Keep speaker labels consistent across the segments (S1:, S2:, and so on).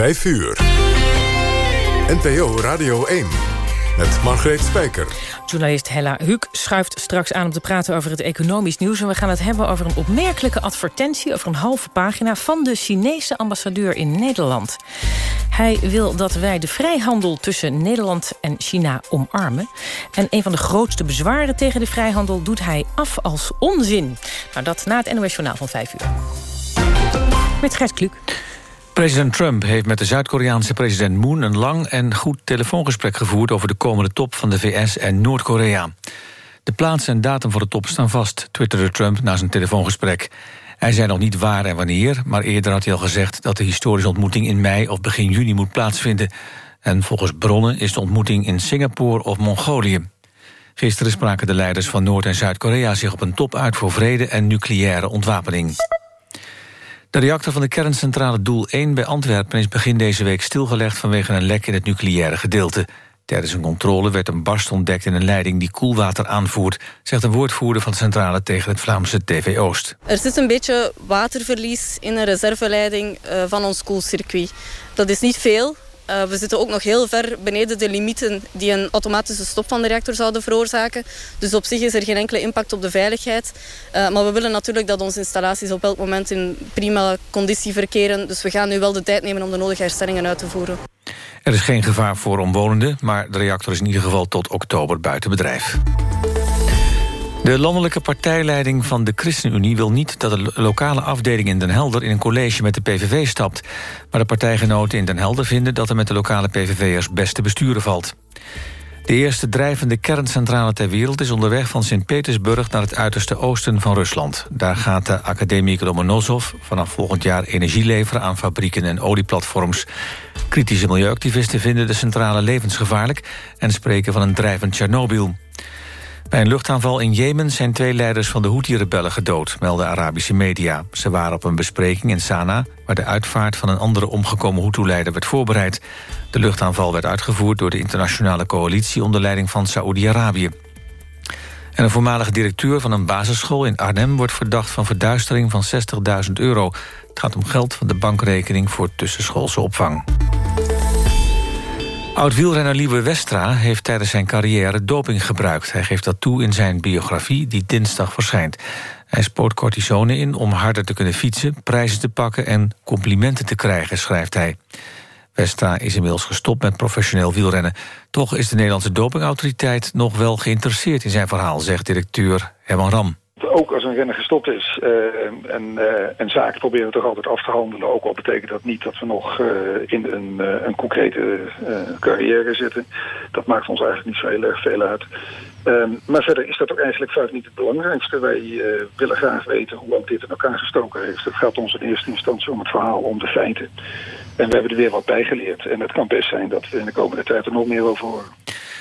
S1: 5 uur. NPO Radio 1 met Margreet Spijker.
S2: Journalist Hella Huuk schuift straks aan om te praten over het economisch nieuws. En we gaan het hebben over een opmerkelijke advertentie... over een halve pagina van de Chinese ambassadeur in Nederland. Hij wil dat wij de vrijhandel tussen Nederland en China omarmen. En een van de grootste bezwaren tegen de vrijhandel... doet hij af als onzin. Nou, dat na het NOS Journaal van 5 uur. Met Gert Kluk.
S3: President Trump heeft met de Zuid-Koreaanse president Moon... een lang en goed telefoongesprek gevoerd... over de komende top van de VS en Noord-Korea. De plaats en datum voor de top staan vast, twitterde Trump na zijn telefoongesprek. Hij zei nog niet waar en wanneer, maar eerder had hij al gezegd... dat de historische ontmoeting in mei of begin juni moet plaatsvinden. En volgens bronnen is de ontmoeting in Singapore of Mongolië. Gisteren spraken de leiders van Noord- en Zuid-Korea zich op een top uit... voor vrede en nucleaire ontwapening. De reactor van de kerncentrale Doel 1 bij Antwerpen is begin deze week stilgelegd vanwege een lek in het nucleaire gedeelte. Tijdens een controle werd een barst ontdekt in een leiding die koelwater aanvoert, zegt een woordvoerder van de centrale tegen het Vlaamse TV Oost.
S4: Er zit een beetje waterverlies in een reserveleiding eh, van ons koelcircuit. Dat is niet veel, uh, we zitten ook nog heel ver beneden de limieten die een automatische stop van de reactor zouden veroorzaken. Dus op zich is er geen enkele impact op de veiligheid. Uh, maar we willen natuurlijk dat onze installaties op elk moment in prima conditie verkeren. Dus we gaan nu wel de tijd nemen om de nodige herstellingen uit te voeren.
S3: Er is geen gevaar voor omwonenden, maar de reactor is in ieder geval tot oktober buiten bedrijf. De landelijke partijleiding van de ChristenUnie wil niet dat de lokale afdeling in Den Helder in een college met de PVV stapt. Maar de partijgenoten in Den Helder vinden dat er met de lokale PVV'ers best te besturen valt. De eerste drijvende kerncentrale ter wereld is onderweg van Sint-Petersburg naar het uiterste oosten van Rusland. Daar gaat de academie Lomonosov vanaf volgend jaar energie leveren aan fabrieken en olieplatforms. Kritische milieuactivisten vinden de centrale levensgevaarlijk en spreken van een drijvend Tsjernobyl. Bij een luchtaanval in Jemen zijn twee leiders van de Houthi-rebellen gedood, melden Arabische media. Ze waren op een bespreking in Sanaa, waar de uitvaart van een andere omgekomen Hutu-leider werd voorbereid. De luchtaanval werd uitgevoerd door de internationale coalitie onder leiding van Saoedi-Arabië. En een voormalige directeur van een basisschool in Arnhem wordt verdacht van verduistering van 60.000 euro. Het gaat om geld van de bankrekening voor tussenschoolse opvang. Oud-wielrenner Liebe Westra heeft tijdens zijn carrière doping gebruikt. Hij geeft dat toe in zijn biografie die dinsdag verschijnt. Hij spoot cortisone in om harder te kunnen fietsen... prijzen te pakken en complimenten te krijgen, schrijft hij. Westra is inmiddels gestopt met professioneel wielrennen. Toch is de Nederlandse dopingautoriteit nog wel geïnteresseerd in zijn verhaal... zegt directeur Herman Ram
S5: ook als een renner gestopt is uh, en, en zaken proberen we toch altijd af te handelen. Ook al betekent dat niet dat we nog uh, in een, een concrete carrière zitten. Dat maakt ons eigenlijk niet zo heel erg veel uit. Ehm, maar verder is dat ook eigenlijk vaak niet het belangrijkste. Wij willen graag weten hoe ook dit in elkaar gestoken heeft. Het gaat ons in eerste instantie om het verhaal, om de feiten. En we hebben er weer wat bij geleerd. En het kan best zijn dat we in de komende tijd er nog meer over horen.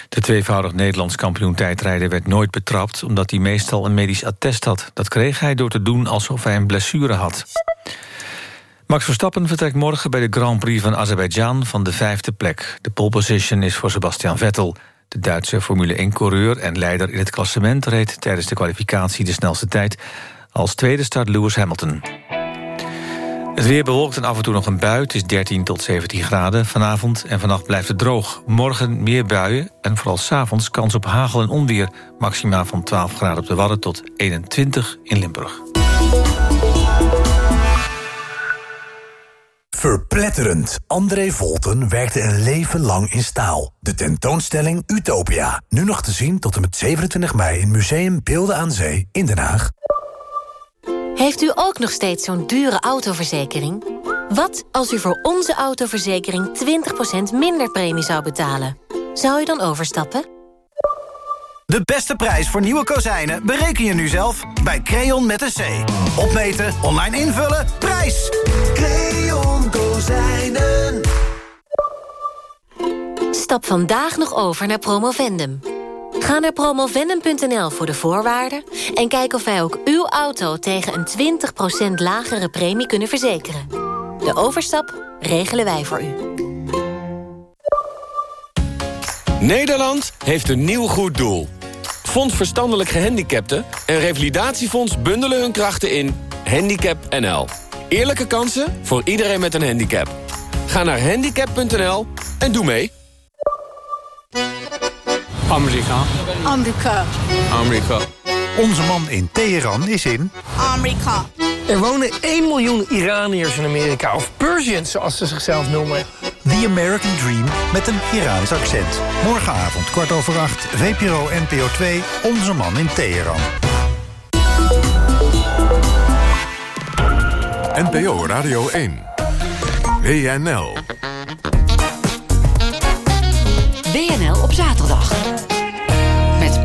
S3: De tweevoudig Nederlands kampioen tijdrijden werd nooit betrapt... omdat hij meestal een medisch attest had. Dat kreeg hij door te doen alsof hij een blessure had. Max Verstappen vertrekt morgen bij de Grand Prix van Azerbeidzjan... van de vijfde plek. De pole position is voor Sebastian Vettel. De Duitse Formule 1-coureur en leider in het klassement... reed tijdens de kwalificatie de snelste tijd. Als tweede start Lewis Hamilton. Het weer bewolkt en af en toe nog een bui. Het is 13 tot 17 graden. Vanavond en vannacht blijft het droog. Morgen meer buien en vooral s'avonds kans op hagel en onweer. Maxima van 12 graden op de Wadden tot 21 in Limburg.
S6: Verpletterend. André Volten werkte een leven lang in staal. De tentoonstelling Utopia. Nu nog te zien tot en met 27 mei in Museum Beelden aan Zee in Den Haag.
S7: Heeft u ook nog steeds zo'n dure autoverzekering? Wat als u voor onze autoverzekering 20% minder premie zou betalen? Zou u dan overstappen?
S8: De beste prijs voor nieuwe kozijnen bereken je nu zelf bij Creon met een C. Opmeten, online invullen, prijs!
S9: Creon Kozijnen.
S7: Stap vandaag nog over naar Promovendum. Ga naar promovendum.nl voor de voorwaarden... en kijk of wij ook uw auto tegen een 20% lagere premie kunnen verzekeren. De overstap regelen wij voor u.
S10: Nederland heeft een nieuw goed doel. Fonds Verstandelijk Gehandicapten en Revalidatiefonds bundelen hun krachten in Handicap NL. Eerlijke kansen voor iedereen met een handicap. Ga naar handicap.nl en doe mee.
S11: Amerika.
S12: Amerika.
S11: Amerika.
S13: Onze man in Teheran is in...
S12: Amerika.
S11: Er wonen 1 miljoen Iraniërs in Amerika, of Persians zoals ze zichzelf noemen.
S13: The American Dream met een Iraans accent. Morgenavond kwart over acht, VPRO NPO 2, Onze man in Teheran.
S1: NPO Radio 1. WNL.
S14: WNL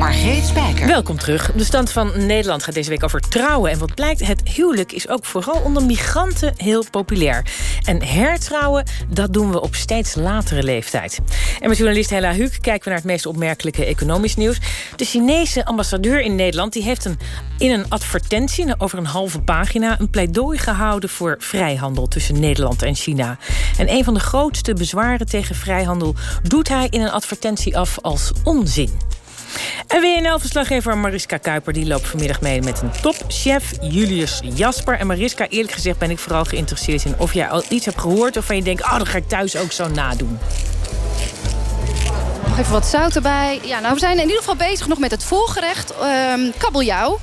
S14: Margreet Spijker.
S2: Welkom terug. De stand van Nederland gaat deze week over trouwen. En wat blijkt, het huwelijk is ook vooral onder migranten heel populair. En hertrouwen, dat doen we op steeds latere leeftijd. En met journalist Hella Huuk kijken we naar het meest opmerkelijke economisch nieuws. De Chinese ambassadeur in Nederland die heeft een, in een advertentie over een halve pagina... een pleidooi gehouden voor vrijhandel tussen Nederland en China. En een van de grootste bezwaren tegen vrijhandel... doet hij in een advertentie af als onzin. En WNL-verslaggever Mariska Kuiper die loopt vanmiddag mee met een topchef, Julius Jasper. En Mariska, eerlijk gezegd ben ik vooral geïnteresseerd in of jij al iets hebt gehoord... of van je denkt, oh, dat ga ik thuis ook zo nadoen.
S15: Nog even wat zout erbij. Ja, nou, we zijn in ieder geval bezig nog met het voorgerecht, um, kabeljauw.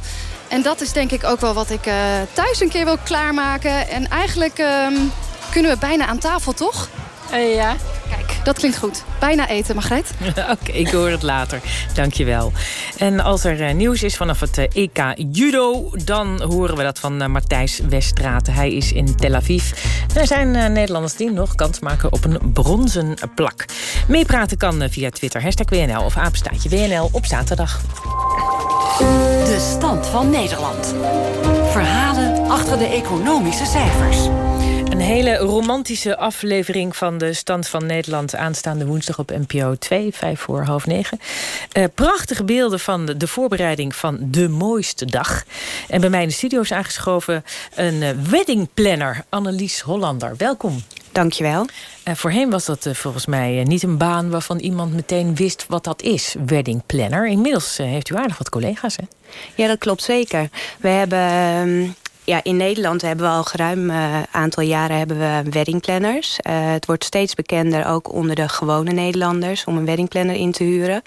S15: En dat is denk ik ook wel wat ik uh, thuis een keer wil klaarmaken. En eigenlijk um, kunnen we bijna aan tafel, toch?
S2: Uh, ja.
S15: Kijk, dat klinkt goed. Bijna eten, Margreet.
S2: Oké, okay, ik hoor het later. Dankjewel. En als er uh, nieuws is vanaf het uh, EK Judo... dan horen we dat van uh, Matthijs Westraten. Hij is in Tel Aviv. Er zijn Nederlanders die nog kans maken op een bronzen plak. Meepraten kan via Twitter, hashtag WNL of apenstaatje WNL op zaterdag.
S14: De stand van Nederland. Verhalen achter de economische cijfers.
S2: Een hele romantische aflevering van de Stand van Nederland... aanstaande woensdag op NPO 2, vijf voor half negen. Uh, prachtige beelden van de, de, voorbereiding van de mooiste dag. En bij mij in de studio is aangeschoven een uh, weddingplanner, Annelies Hollander. Welkom.
S16: Dankjewel.
S2: Uh, voorheen was dat uh, volgens mij uh, niet een baan waarvan iemand meteen wist wat dat is, wedding planner. Inmiddels heeft u aardig wat collega's, hè?
S16: Ja, dat klopt zeker. We hebben ja, in Nederland hebben we al geruim uh, aantal jaren hebben we weddingplanners. Uh, het wordt steeds bekender ook onder de gewone Nederlanders... om een weddingplanner in te huren.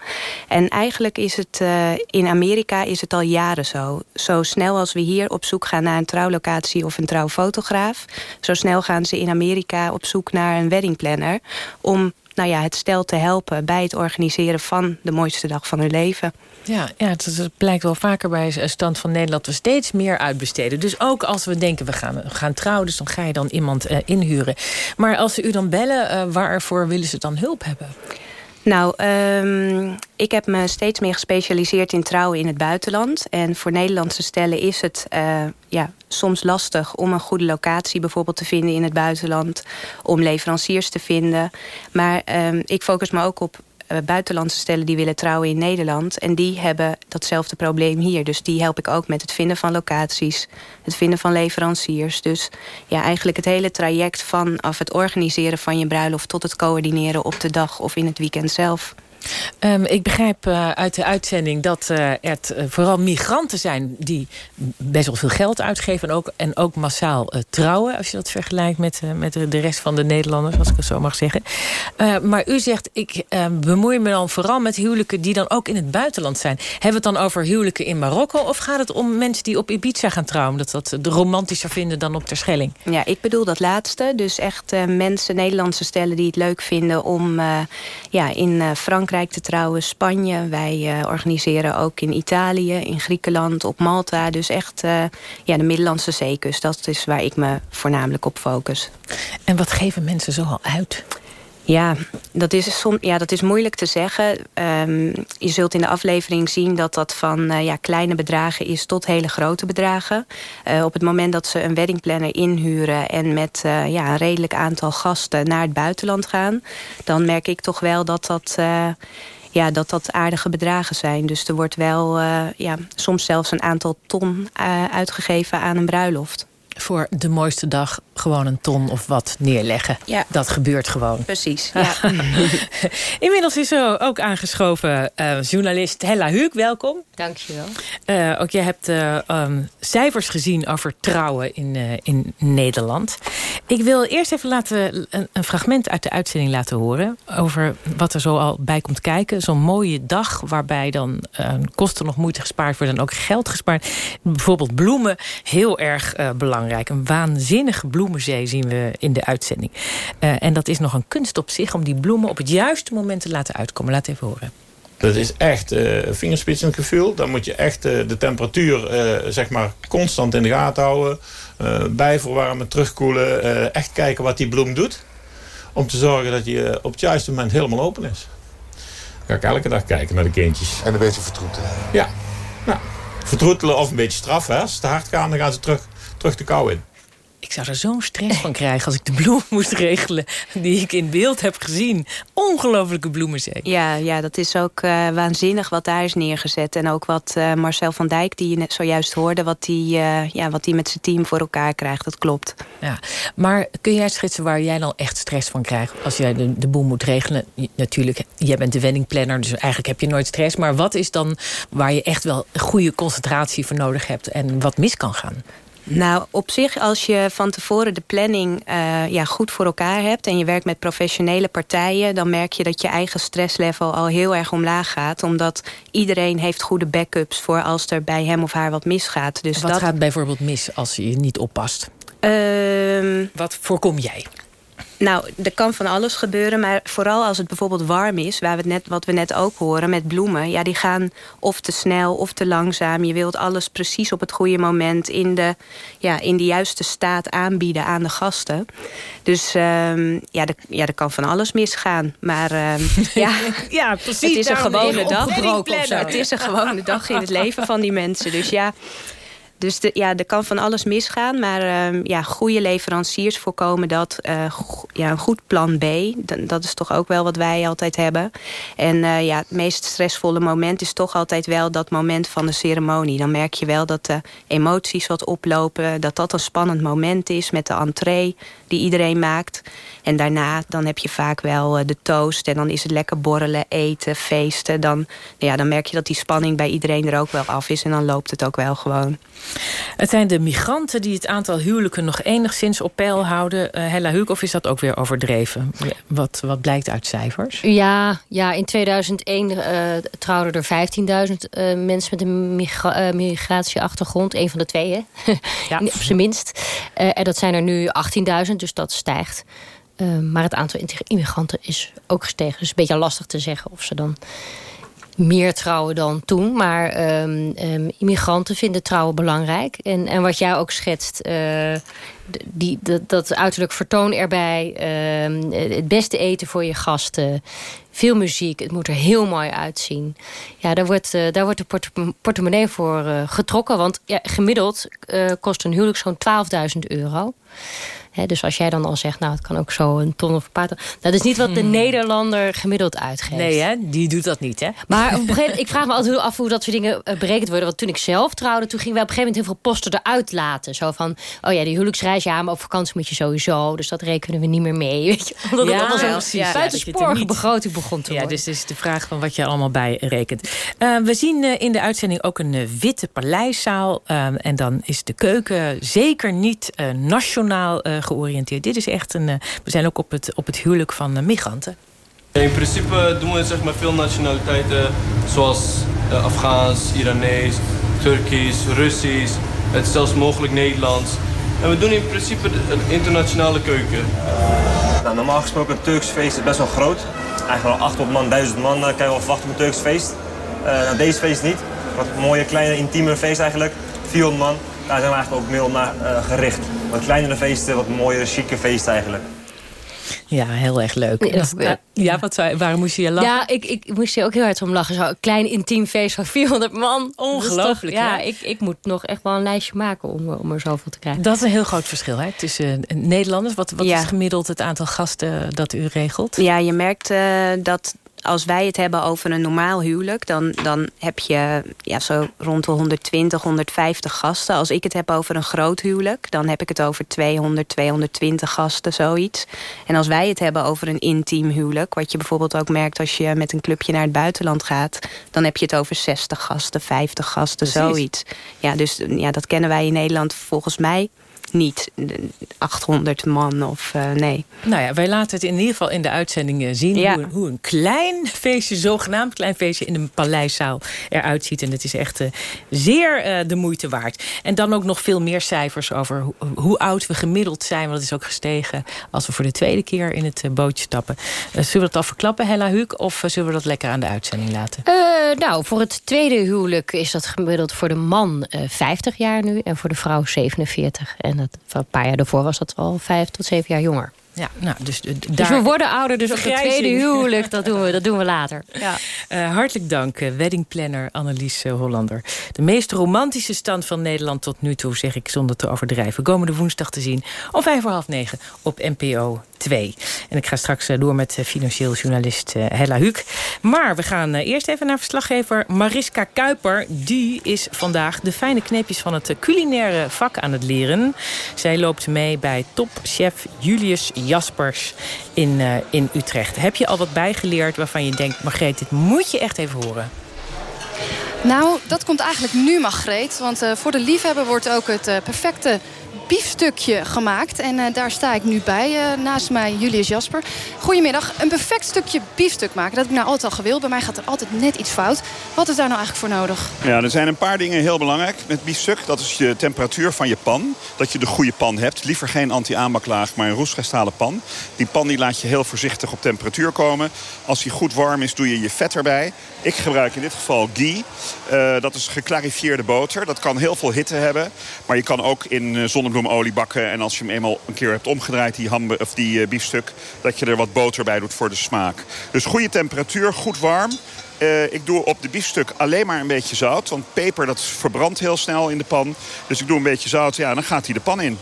S16: En eigenlijk is het uh, in Amerika is het al jaren zo. Zo snel als we hier op zoek gaan naar een trouwlocatie of een trouwfotograaf... zo snel gaan ze in Amerika op zoek naar een weddingplanner... om nou ja, het stel te helpen bij het organiseren van de mooiste dag van hun leven.
S2: Ja, ja het, blijkt wel vaker bij stand van Nederland... dat we steeds meer uitbesteden. Dus ook als we denken, we gaan, we gaan trouwen... dus dan ga je dan iemand uh, inhuren. Maar als ze u dan bellen, uh, waarvoor willen ze dan hulp hebben?
S16: Nou, um, ik heb me steeds meer gespecialiseerd in trouwen in het buitenland. En voor Nederlandse stellen is het uh, ja, soms lastig om een goede locatie bijvoorbeeld te vinden in het buitenland. Om leveranciers te vinden. Maar um, ik focus me ook op buitenlandse stellen die willen trouwen in Nederland. En die hebben datzelfde probleem hier. Dus die help ik ook met het vinden van locaties. Het vinden van leveranciers. Dus ja, eigenlijk het hele traject vanaf het organiseren van je bruiloft... tot het coördineren op de dag of in het weekend zelf.
S2: Um, ik begrijp uh, uit de uitzending dat uh, het uh, vooral migranten zijn... die best wel veel geld uitgeven en ook, en ook massaal trouwen... als je dat vergelijkt met, met de rest van de Nederlanders, als ik het zo mag zeggen. maar u zegt, ik bemoei me dan vooral met huwelijken... die dan ook in het buitenland zijn. Hebben we het dan over huwelijken in Marokko... of gaat het om mensen die op Ibiza gaan trouwen... dat dat romantischer vinden dan op Terschelling?
S16: Ja, ik bedoel dat laatste. Dus echt mensen, Nederlandse stellen die het leuk vinden... om ja, in Frankrijk te trouwen, Spanje. Wij uh, organiseren ook in Italië, in Griekenland, op Malta. Dus echt uh, ja, de Middellandse zeekust. Dat is waar ik me voornamelijk op focus.
S2: En wat geven mensen zoal uit?
S16: Ja dat, is ja, dat is moeilijk te zeggen. Um, je zult in de aflevering zien dat dat van uh, ja, kleine bedragen is tot hele grote bedragen. Uh, op het moment dat ze een weddingplanner inhuren... en met uh, ja, een redelijk aantal gasten naar het buitenland gaan... dan merk ik toch wel dat dat ja, dat dat aardige bedragen zijn. Dus er wordt wel ja, soms zelfs een aantal ton uitgegeven aan een bruiloft.
S2: Voor de mooiste dag gewoon een ton of wat neerleggen.
S16: Ja.
S2: Dat gebeurt gewoon.
S16: Precies, ja.
S2: Inmiddels is er ook aangeschoven uh, journalist Hella Huuk. Welkom.
S12: Dankjewel.
S2: Uh, ook jij hebt uh, um, cijfers gezien over trouwen in, in Nederland. Ik wil eerst even laten, een, een, fragment uit de uitzending laten horen... over wat er zo al bij komt kijken. Zo'n mooie dag waarbij dan kosten nog moeite gespaard worden... en ook geld gespaard. Bijvoorbeeld bloemen, heel erg belangrijk. Een waanzinnige bloemenzee zien we in de uitzending. en dat is nog een kunst op zich om die bloemen op het juiste moment te laten uitkomen. Laat even horen.
S17: Dat is echt uh, vingerspitsengevoel. Dan moet je echt uh, de temperatuur uh, zeg maar constant in de gaten houden. bijverwarmen, terugkoelen. echt kijken wat die bloem doet. Om te zorgen dat je op het juiste moment helemaal open is. Dan ga ik elke dag kijken naar de kindjes.
S18: En een beetje vertroetelen.
S17: Ja. Nou, vertroetelen of een beetje straffen. Als ze te hard gaan, dan gaan ze terug, terug de kou in.
S2: Ik zou er zo'n stress van krijgen als ik de bloem moest regelen... die ik in beeld heb gezien. Ongelofelijke bloemenzee.
S16: Ja, ja dat is ook uh, waanzinnig wat daar is neergezet. En ook wat uh, Marcel van Dijk, die je net zojuist hoorde... wat hij uh, ja, wat met zijn team voor elkaar krijgt, dat klopt.
S2: Ja, maar kun jij schetsen waar jij dan echt stress van krijgt... als jij de, de boel moet regelen? Natuurlijk, jij bent de wenningplanner, dus eigenlijk heb je nooit stress. Maar wat is dan waar je echt wel goede concentratie voor nodig hebt... en wat mis kan gaan?
S16: Nou, op zich, als je van tevoren de planning uh, ja, goed voor elkaar hebt... en je werkt met professionele partijen... dan merk je dat je eigen stresslevel al heel erg omlaag gaat. Omdat iedereen heeft goede backups voor als er bij hem of haar wat misgaat. Dus
S2: wat
S16: dat...
S2: gaat bijvoorbeeld mis als je niet oppast?
S16: Uh...
S2: Wat voorkom jij?
S16: Nou, er kan van alles gebeuren, maar vooral als het bijvoorbeeld warm is... Waar we het net, wat we net ook horen met bloemen... ja, die gaan of te snel of te langzaam. Je wilt alles precies op het goede moment... in de, ja, in de juiste staat aanbieden aan de gasten. Dus um, ja, er, ja, er kan van alles misgaan. Maar um, ja,
S2: ja, precies,
S16: het is een gewone dag. Het is een gewone dag in het leven van die mensen. Dus ja... Dus de, ja, er kan van alles misgaan. Maar uh, ja, goede leveranciers voorkomen dat. Uh, ja, een goed plan B, dat is toch ook wel wat wij altijd hebben. En uh, ja, het meest stressvolle moment is toch altijd wel dat moment van de ceremonie. Dan merk je wel dat de emoties wat oplopen. Dat dat een spannend moment is met de entree die iedereen maakt. En daarna dan heb je vaak wel de toast. En dan is het lekker borrelen, eten, feesten. Dan, ja, dan merk je dat die spanning bij iedereen er ook wel af is. En dan loopt het ook wel gewoon.
S2: Het zijn de migranten die het aantal huwelijken nog enigszins op peil houden. Uh, Hella Huuk, of is dat ook weer overdreven? Wat, wat blijkt uit cijfers?
S12: Ja, ja in 2001 uh, trouwden er 15.000 uh, mensen met een migra migratieachtergrond. Een van de twee, hè? ja. op zijn minst. en dat zijn er nu 18.000, dus dat stijgt. maar het aantal immigranten is ook gestegen. Dus een beetje lastig te zeggen of ze dan meer trouwen dan toen. Maar um, um, immigranten vinden trouwen belangrijk. En, en wat jij ook schetst, uh, die, dat, uiterlijk vertoon erbij. Uh, het beste eten voor je gasten. Veel muziek, het moet er heel mooi uitzien. Ja, daar wordt, uh, daar wordt de port portemonnee voor uh, getrokken. Want ja, gemiddeld kost een huwelijk zo'n 12.000 euro. He, dus als jij dan al zegt, nou, het kan ook zo een ton of een paar ton. Dat is niet wat de hmm. Nederlander gemiddeld uitgeeft.
S2: Nee, hè? die doet dat niet, hè?
S12: Maar ik vraag me altijd af hoe dat soort dingen berekend worden. Want toen ik zelf trouwde, toen gingen we op een gegeven moment heel veel posten eruit laten. Zo van, oh ja, die huwelijksreis, ja, maar op vakantie moet je sowieso. Dus dat rekenen we niet meer mee, weet je. Omdat
S2: ja,
S12: het allemaal
S2: ja,
S12: zo
S2: ja,
S12: buitensporige begroting begon te
S2: ja,
S12: worden.
S2: Dus het is de vraag van wat je allemaal bij rekent. Uh, we zien uh, in de uitzending ook een uh, witte paleiszaal. en dan is de keuken zeker niet nationaal georiënteerd. Dit is echt een... we zijn ook op het, op het huwelijk van migranten.
S19: In principe doen we zeg maar, veel nationaliteiten zoals uh, Afghaans, Iranees, Turkisch, Russisch, het zelfs mogelijk Nederlands. En we doen in principe een internationale keuken.
S20: Nou, normaal gesproken een Turks feest is best wel groot. Eigenlijk wel 800 man, 1000 man uh, kan je wel verwachten op een Turks feest. Uh, nou, deze feest niet. Wat een mooie, kleine, intieme feest eigenlijk. 400 man. Daar zijn we eigenlijk ook meer naar uh, gericht. Wat kleinere feesten, wat mooiere, chique feesten eigenlijk.
S2: Ja, heel erg leuk. Ja, ja wat zou, waarom moest je je lachen?
S12: Ja, ik, ik moest er ook heel hard om lachen. Zo'n klein intiem feest van 400 man.
S2: Ongelooflijk.
S12: ja, ik, ik moet nog echt wel een lijstje maken om, om er zoveel te krijgen.
S2: Dat is een heel groot verschil hè, tussen Nederlanders. Wat, wat ja. is gemiddeld het aantal gasten dat u regelt?
S16: Ja, je merkt uh, dat als wij het hebben over een normaal huwelijk... dan, dan heb je ja, zo rond de 120, 150 gasten. Als ik het heb over een groot huwelijk... dan heb ik het over 200, 220 gasten, zoiets. En als wij het hebben over een intiem huwelijk... wat je bijvoorbeeld ook merkt als je met een clubje naar het buitenland gaat... dan heb je het over 60 gasten, 50 gasten, zoiets. Ja, dus ja, dat kennen wij in Nederland volgens mij niet 800 man of uh, nee.
S2: Nou ja, wij laten het in ieder geval in de uitzendingen zien...
S16: Ja.
S2: Hoe, hoe, een klein feestje, zogenaamd klein feestje... in een paleiszaal eruit ziet. En het is echt uh, zeer uh, de moeite waard. En dan ook nog veel meer cijfers over hoe, hoe, oud we gemiddeld zijn. Want dat is ook gestegen als we voor de tweede keer in het bootje stappen. zullen we dat al verklappen, Hella Huuk? Of zullen we dat lekker aan de uitzending laten?
S12: nou, voor het tweede huwelijk is dat gemiddeld voor de man 50 jaar nu... en voor de vrouw 47. En een paar jaar daarvoor was dat al vijf tot zeven jaar jonger.
S2: Ja, nou, dus, uh,
S12: dus we worden ouder, dus op het tweede huwelijk, dat doen we, dat doen we later. Ja.
S2: Uh, hartelijk dank, uh, weddingplanner Annelies Hollander. De meest romantische stand van Nederland tot nu toe, zeg ik zonder te overdrijven. Komende woensdag te zien om vijf voor half negen op NPO 2. En ik ga straks door met financieel journalist Hella Huuk. Maar we gaan eerst even naar verslaggever Mariska Kuiper. Die is vandaag de fijne kneepjes van het culinaire vak aan het leren. Zij loopt mee bij topchef Julius Jaspers in, in Utrecht. Heb je al wat bijgeleerd waarvan je denkt... Margreet, dit moet je echt even horen?
S15: Nou, dat komt eigenlijk nu, Margreet. Want voor de liefhebber wordt ook het perfecte biefstukje gemaakt. En uh, daar sta ik nu bij. Uh, naast mij Julius Jasper. Goedemiddag. Een perfect stukje biefstuk maken. Dat heb ik nou altijd al gewild. Bij mij gaat er altijd net iets fout. Wat is daar nou eigenlijk voor nodig?
S18: Ja, er zijn een paar dingen heel belangrijk met biefstuk. Dat is je temperatuur van je pan. Dat je de goede pan hebt. Liever geen anti-aanbaklaag, maar een roestgestalen pan. Die pan die laat je heel voorzichtig op temperatuur komen. Als die goed warm is, doe je je vet erbij. Ik gebruik in dit geval ghee. Uh, dat is geklarifieerde boter. Dat kan heel veel hitte hebben. Maar je kan ook in bakken. En als je hem eenmaal een keer hebt omgedraaid, die, hambe, of die uh, biefstuk... dat je er wat boter bij doet voor de smaak. Dus goede temperatuur, goed warm. Uh, ik doe op de biefstuk alleen maar een beetje zout. Want peper dat verbrandt heel snel in de pan. Dus ik doe een beetje zout. Ja, dan gaat hij de pan in.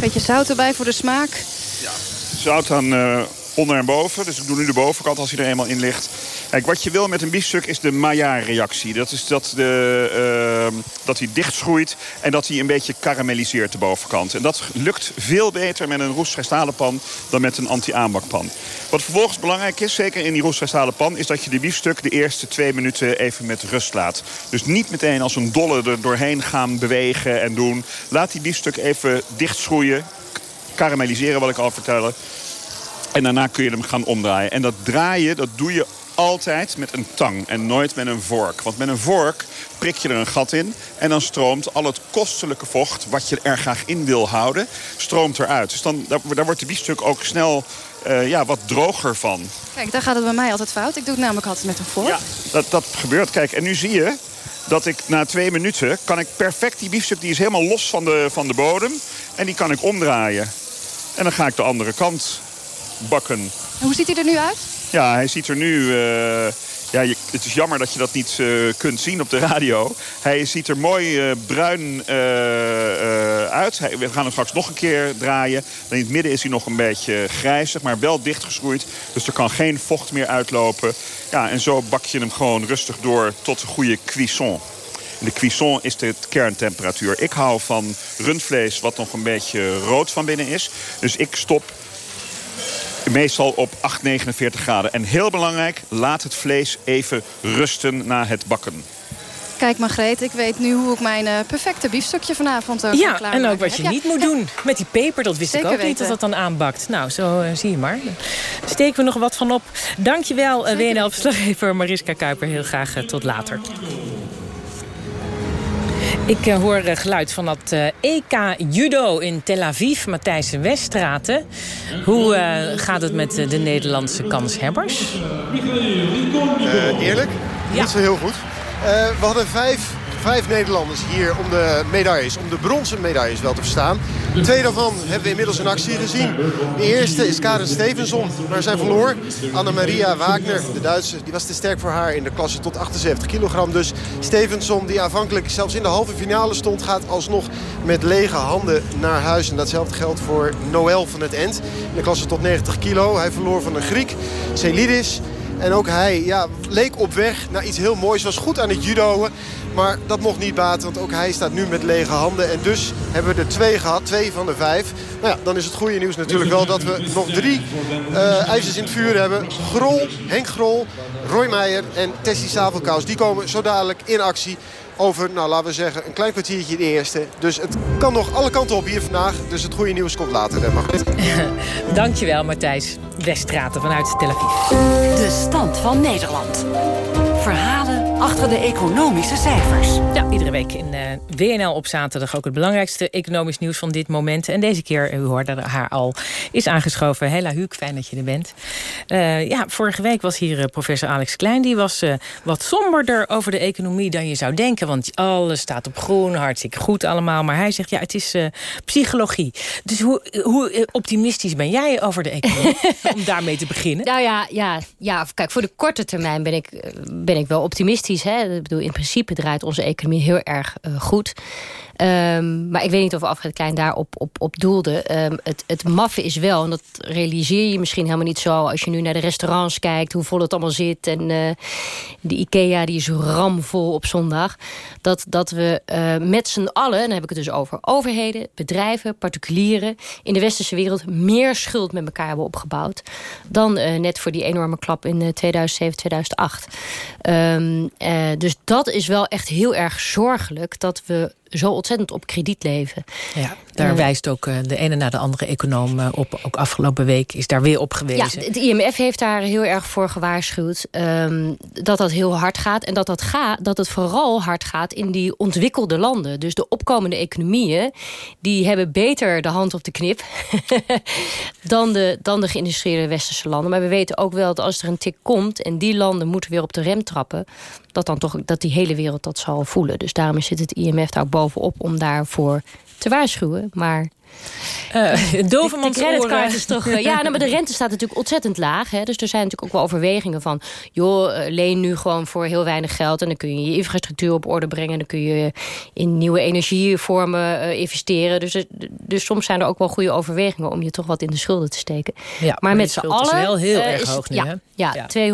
S15: Beetje zout erbij voor de smaak.
S18: Ja, zout dan uh, onder en boven. Dus ik doe nu de bovenkant als hij er eenmaal in ligt. Kijk, wat je wil met een biefstuk is de Maillard-reactie. Dat is dat, de, uh, dat hij dichtschroeit en dat hij een beetje karamelliseert de bovenkant. En dat lukt veel beter met een roeststalen pan dan met een anti-aanbakpan. Wat vervolgens belangrijk is, zeker in die roeststalen pan... is dat je de biefstuk de eerste twee minuten even met rust laat. Dus niet meteen als een dolle er doorheen gaan bewegen en doen. Laat die biefstuk even dichtschroeien. Karamelliseren, wat ik al vertelde. En daarna kun je hem gaan omdraaien. En dat draaien, dat doe je altijd met een tang en nooit met een vork. Want met een vork prik je er een gat in... en dan stroomt al het kostelijke vocht wat je er graag in wil houden... stroomt eruit. Dus dan, daar, daar wordt de biefstuk ook snel uh, ja, wat droger van.
S15: Kijk, daar gaat het bij mij altijd fout. Ik doe het namelijk altijd met een vork.
S18: Ja, dat, dat gebeurt. Kijk, en nu zie je dat ik na twee minuten... kan ik perfect die biefstuk, die is helemaal los van de, van de bodem... en die kan ik omdraaien. En dan ga ik de andere kant bakken.
S15: En hoe ziet hij er nu uit?
S18: Ja, hij ziet er nu... Uh, ja, het is jammer dat je dat niet uh, kunt zien op de radio. Hij ziet er mooi uh, bruin uit. Hij, we gaan hem straks nog een keer draaien. Dan in het midden is hij nog een beetje grijzig, maar wel dichtgeschroeid. Dus er kan geen vocht meer uitlopen. Ja, en zo bak je hem gewoon rustig door tot een goede cuisson. De cuisson is de kerntemperatuur. Ik hou van rundvlees wat nog een beetje rood van binnen is. Dus ik stop meestal op 8, 49 graden. En heel belangrijk, laat het vlees even rusten na het bakken.
S15: Kijk Margreet, ik weet nu hoe ik mijn uh, perfecte biefstukje vanavond uh,
S2: Ja,
S15: klaar
S2: en ook wat je
S15: ja.
S2: niet moet doen met die peper. Dat wist
S15: Zeker
S2: ik ook niet dat dat dan aanbakt. Nou, zo uh, zie je maar. Daar steken we nog wat van op. Dankjewel, uh, WNL-verslaggever Mariska Kuiper. Heel graag tot later. Ik uh, hoor uh, geluid van dat EK Judo in Tel Aviv, Matthijs Weststraten. Hoe gaat het met de Nederlandse kanshebbers?
S21: eerlijk?
S2: Ja.
S21: Niet zo heel goed. we hadden vijf vijf Nederlanders hier om de medailles. Om de bronzen medailles wel te verstaan. Twee daarvan hebben we inmiddels in actie gezien. De eerste is Karen Stevenson, maar zij verloor. Anna-Maria Wagner, de Duitse, die was te sterk voor haar in de klasse tot 78 kilogram. Dus Stevenson, die aanvankelijk zelfs in de halve finale stond... gaat alsnog met lege handen naar huis. En datzelfde geldt voor Noël van het End. In de klasse tot 90 kilo. Hij verloor van een Griek, Celidis. En ook hij ja, leek op weg naar iets heel moois. Was goed aan het judoën. Maar dat mocht niet baten, want ook hij staat nu met lege handen. En dus hebben we er twee gehad, twee van de vijf. Nou ja, dan is het goede nieuws natuurlijk wel dat we nog drie uh, ijzers in het vuur hebben. Grol, Henk Grol, Roy Meijer en Tessie Savelkaus. Die komen zo dadelijk in actie over, nou laten we zeggen, een klein kwartiertje de eerste. Dus het kan nog alle kanten op hier vandaag. Dus het goede nieuws komt later, Margriet.
S2: Dankjewel, Matthijs Weststraten vanuit Tel Aviv.
S14: De stand van Nederland. Verhalen achter de economische cijfers.
S2: Ja, iedere week in uh, WNL op zaterdag ook het belangrijkste economisch nieuws van dit moment. En deze keer, u hoorde haar al, is aangeschoven. Hella Huuk, fijn dat je er bent. Uh, ja, vorige week was hier uh, professor Alex Klein. Die was wat somberder over de economie dan je zou denken. Want alles staat op groen, hartstikke goed allemaal. Maar hij zegt, ja, het is psychologie. Dus hoe, hoe optimistisch ben jij over de economie? Om daarmee te beginnen.
S12: Nou ja, ja, ja, kijk, voor de korte termijn ben ik, ben ik wel optimistisch. Hè? Ik bedoel, in principe draait onze economie heel erg uh, goed. Um, maar ik weet niet of Alfred Klein daarop op, op doelde. Um, het, het maffe is wel, en dat realiseer je misschien helemaal niet zo... als je nu naar de restaurants kijkt, hoe vol het allemaal zit... en uh, de IKEA die is ramvol op zondag... dat, dat we uh, met z'n allen, en dan heb ik het dus over overheden... bedrijven, particulieren... in de westerse wereld meer schuld met elkaar hebben opgebouwd... dan uh, net voor die enorme klap in 2007, 2008. Um, dus dat is wel echt heel erg zorgelijk... dat we zo ontzettend op krediet leven.
S2: Ja, daar uh, wijst ook uh, de ene na de andere econoom uh, op. Ook afgelopen week is daar weer op gewezen.
S12: Ja, het IMF heeft daar heel erg voor gewaarschuwd. Um, dat dat heel hard gaat. En dat, dat, ga, dat het vooral hard gaat in die ontwikkelde landen. Dus de opkomende economieën... die hebben beter de hand op de knip... dan, de, dan de geïndustrieerde westerse landen. Maar we weten ook wel dat als er een tik komt... en die landen moeten weer op de rem trappen... dat, dan toch, dat die hele wereld dat zal voelen. Dus daarom zit het IMF daar ook bovenop om daarvoor te waarschuwen. Maar
S2: uh,
S12: de creditcard is toch... ja, nou, maar de rente staat natuurlijk ontzettend laag. Hè, dus er zijn natuurlijk ook wel overwegingen van... joh, leen nu gewoon voor heel weinig geld... en dan kun je je infrastructuur op orde brengen... dan kun je in nieuwe energievormen uh, investeren. Dus, dus soms zijn er ook wel goede overwegingen... om je toch wat in de schulden te steken.
S2: Ja, maar,
S12: maar
S2: met z'n allen... is wel heel uh, erg hoog nu,
S12: ja,
S2: hè?
S12: Ja, ja.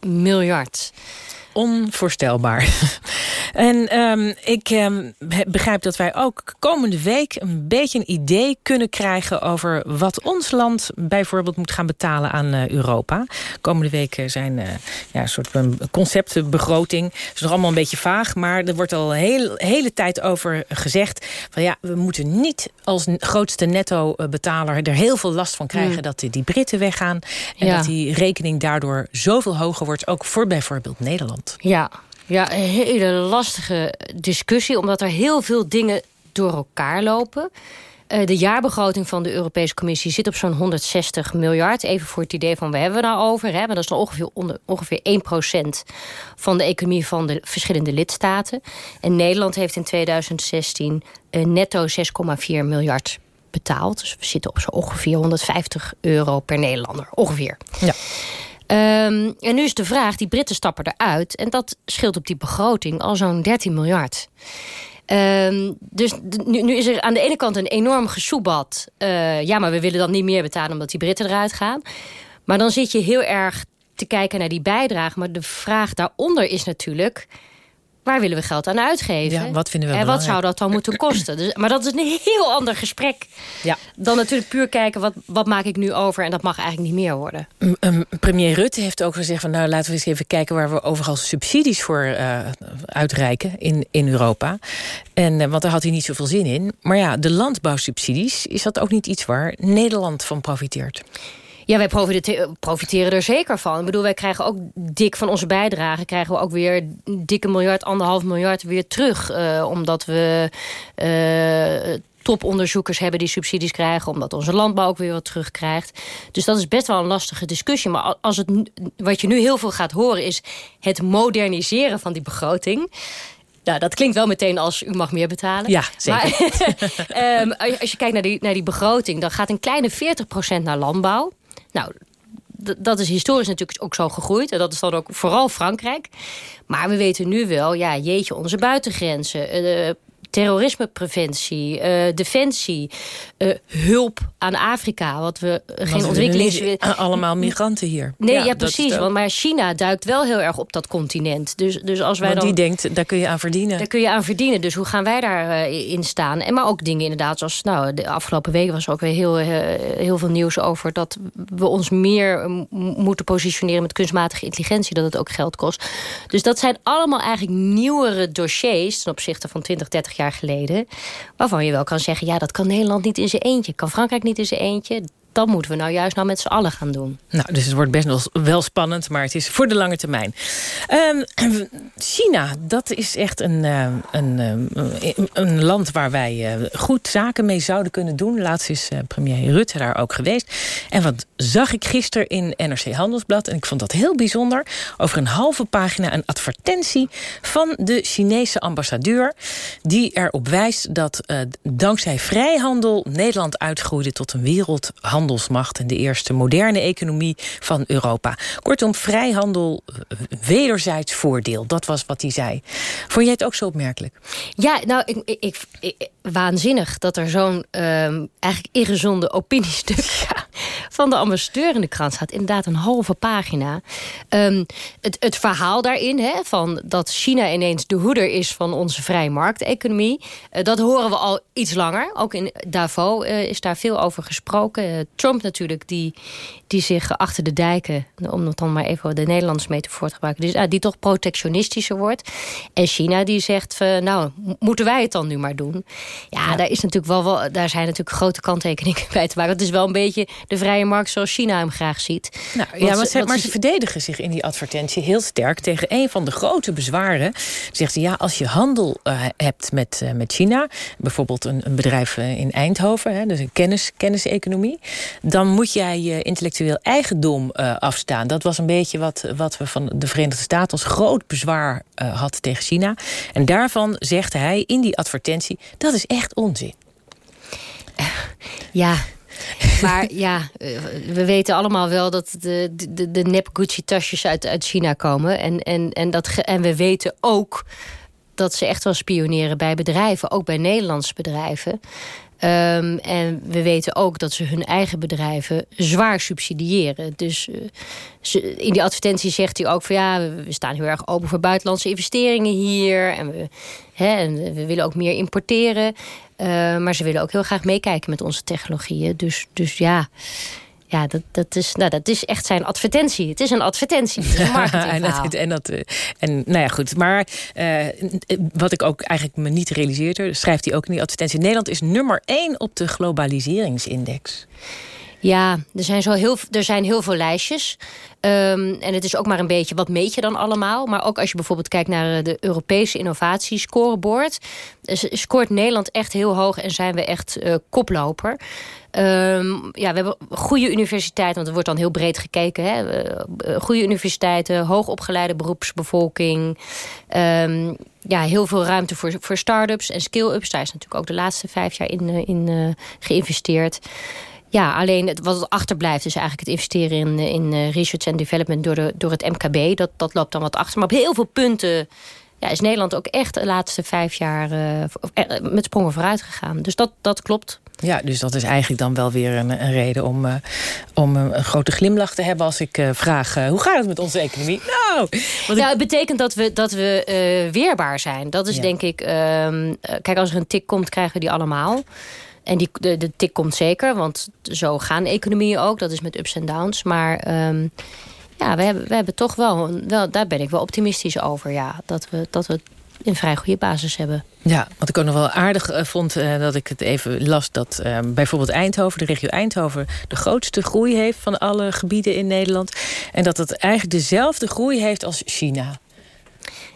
S12: 237.000 miljard
S2: onvoorstelbaar. en um, ik um, begrijp dat wij ook komende week een beetje een idee kunnen krijgen over wat ons land bijvoorbeeld moet gaan betalen aan uh, Europa. Komende week zijn uh, ja, een soort een conceptbegroting. Het is nog allemaal een beetje vaag, maar er wordt al een heel, hele tijd over gezegd van ja, we moeten niet als grootste netto-betaler er heel veel last van krijgen mm. dat die, die Britten weggaan en ja. dat die rekening daardoor zoveel hoger wordt, ook voor bijvoorbeeld Nederland.
S12: Ja, ja, een hele lastige discussie... omdat er heel veel dingen door elkaar lopen. Uh, de jaarbegroting van de Europese Commissie zit op zo'n 160 miljard. Even voor het idee van, waar hebben we nou over? Hè? Maar dat is dan ongeveer, onder, ongeveer 1% van de economie van de verschillende lidstaten. En Nederland heeft in 2016 uh, netto 6,4 miljard betaald. Dus we zitten op zo ongeveer 150 euro per Nederlander. Ongeveer.
S2: Ja.
S12: Um, en nu is de vraag, die Britten stappen eruit... en dat scheelt op die begroting al zo'n 13 miljard. Um, dus nu, is er aan de ene kant een enorm gesoebat. Uh, ja, maar we willen dan niet meer betalen omdat die Britten eruit gaan. Maar dan zit je heel erg te kijken naar die bijdrage. Maar de vraag daaronder is natuurlijk waar willen we geld aan uitgeven?
S2: Ja, wat vinden we
S12: en wat zou dat dan moeten kosten? Dus, maar dat is een heel ander gesprek
S2: ja.
S12: dan natuurlijk puur kijken... Wat, wat maak ik nu over en dat mag eigenlijk niet meer worden.
S2: Um, premier Rutte heeft ook gezegd... van nou laten we eens even kijken waar we overal subsidies voor uh, uitreiken in, in Europa. En, uh, want daar had hij niet zoveel zin in. Maar ja, de landbouwsubsidies, is dat ook niet iets waar Nederland van profiteert?
S12: Ja, wij profiteren er zeker van. Ik bedoel, wij krijgen ook dik van onze bijdrage... krijgen we ook weer dikke miljard, anderhalf miljard weer terug. Uh, omdat we uh, toponderzoekers hebben die subsidies krijgen... omdat onze landbouw ook weer wat terugkrijgt. Dus dat is best wel een lastige discussie. Maar als het, wat je nu heel veel gaat horen is het moderniseren van die begroting... Nou, dat klinkt wel meteen als u mag meer betalen.
S2: Ja, zeker.
S12: Maar, um, als je kijkt naar die, naar die begroting... dan gaat een kleine 40% naar landbouw. Nou, dat is historisch natuurlijk ook zo gegroeid. En dat is dan ook vooral Frankrijk. Maar we weten nu wel, ja, jeetje, onze buitengrenzen... Uh, terrorismepreventie, uh, defensie, uh, hulp aan Afrika. Wat we geen ontwikkeling...
S2: Allemaal migranten hier.
S12: Nee, ja, ja precies. Want, maar China duikt wel heel erg op dat continent. Dus, dus als wij
S2: want
S12: dan,
S2: die denkt, daar kun je aan verdienen.
S12: Daar kun je aan verdienen. Dus hoe gaan wij daarin in staan? En maar ook dingen inderdaad zoals... Nou, de afgelopen weken was er ook weer heel, heel veel nieuws over... dat we ons meer moeten positioneren met kunstmatige intelligentie. Dat het ook geld kost. Dus dat zijn allemaal eigenlijk nieuwere dossiers... ten opzichte van 20, 30 jaar geleden. Waarvan je wel kan zeggen, ja, dat kan Nederland niet in zijn eentje. Kan Frankrijk niet in zijn eentje dat moeten we nou juist nou met z'n allen gaan doen.
S2: Nou, dus het wordt best wel, spannend, maar het is voor de lange termijn. Um, China, dat is echt een, uh, een, uh, een land waar wij uh, goed zaken mee zouden kunnen doen. Laatst is premier Rutte daar ook geweest. En wat zag ik gisteren in NRC Handelsblad, en ik vond dat heel bijzonder... over een halve pagina een advertentie van de Chinese ambassadeur... die erop wijst dat dankzij vrijhandel Nederland uitgroeide tot een wereldhandel handelsmacht en de eerste moderne economie van Europa. Kortom, vrijhandel, wederzijds voordeel. Dat was wat hij zei. Vond jij het ook zo opmerkelijk?
S12: Ja, nou, ik, ik, ik waanzinnig dat er zo'n um, eigenlijk ingezonde opiniestuk van de ambassadeur in de krant staat. Inderdaad, een halve pagina. Um, het, het verhaal daarin, hè, van dat China ineens de hoeder is van onze vrije markteconomie. Uh, dat horen we al iets langer. Ook in Davos uh, is daar veel over gesproken. Uh, Trump natuurlijk, die, die zich achter de dijken... om het dan maar even de Nederlandse metafoor te gebruiken... Dus, die toch protectionistischer wordt. En China die zegt, nou, moeten wij het dan nu maar doen? Ja, Daar, is natuurlijk wel, wel, daar zijn natuurlijk grote kanttekeningen bij te maken. Het is wel een beetje de vrije markt zoals China hem graag ziet.
S2: Nou, ja, maar, ze, maar ze verdedigen zich in die advertentie heel sterk... tegen een van de grote bezwaren. Zegt ze, ja, als je handel uh, hebt met, uh, met China... bijvoorbeeld een, een bedrijf uh, in Eindhoven, hè, dus een kennis, kenniseconomie... dan moet jij je intellectueel eigendom afstaan. Dat was een beetje wat, wat we van de Verenigde Staten als groot bezwaar hadden tegen China. En daarvan zegt hij in die advertentie... dat is echt onzin.
S12: Ja, maar ja, we weten allemaal wel dat de, de, de nep Gucci-tasjes uit, uit China komen. En, en, en, dat, en we weten ook dat ze echt wel spioneren bij bedrijven. Ook bij Nederlandse bedrijven. Um, en we weten ook dat ze hun eigen bedrijven zwaar subsidiëren. Dus uh, ze, in die advertentie zegt hij ook van ja, we staan heel erg open voor buitenlandse investeringen hier. En we, hè, en we willen ook meer importeren. Uh, maar ze willen ook heel graag meekijken met onze technologieën. Dus, dus ja, ja, dat, dat, is, nou, dat is echt zijn advertentie. Het is een advertentie. Het is een
S2: en, dat, en, dat, en nou ja, goed. Maar uh, wat ik ook eigenlijk me niet realiseerde... schrijft hij ook in die advertentie... Nederland is nummer één op de globaliseringsindex.
S12: Ja, er zijn, zo heel, er zijn heel veel lijstjes. Um, en het is ook maar een beetje, wat meet je dan allemaal? Maar ook als je bijvoorbeeld kijkt naar de Europese innovatiescoreboard... scoort Nederland echt heel hoog en zijn we echt uh, koploper. Um, ja, we hebben goede universiteiten, want er wordt dan heel breed gekeken. Hè? Goede universiteiten, hoogopgeleide beroepsbevolking. Um, ja, heel veel ruimte voor, voor start-ups en skill-ups. Daar is natuurlijk ook de laatste vijf jaar in, in uh, geïnvesteerd. Ja, alleen het, wat achterblijft is eigenlijk het investeren in, in research en development door, de, door het MKB. Dat, dat loopt dan wat achter. Maar op heel veel punten ja, is Nederland ook echt de laatste vijf jaar met sprongen vooruit gegaan. Dus dat, dat klopt.
S2: Ja, dus dat is eigenlijk dan wel weer een, een reden om, uh, om een grote glimlach te hebben... als ik uh, vraag, uh, hoe gaat het met onze economie? Nou,
S12: ja, het betekent dat we, dat we weerbaar zijn. Dat is ja. denk ik... Ehm, kijk, als er een tik komt, krijgen we die allemaal. En die, de, de tik komt zeker, want zo gaan economieën ook. Dat is met ups en downs. Maar... Um, ja, we hebben, we hebben toch wel, wel, daar ben ik wel optimistisch over. Ja, dat we, dat we een vrij goede basis hebben.
S2: Ja, wat ik ook nog wel aardig uh, vond, uh, dat ik het even las... dat uh, bijvoorbeeld Eindhoven, de regio Eindhoven... de grootste groei heeft van alle gebieden in Nederland. En dat het eigenlijk dezelfde groei heeft als China.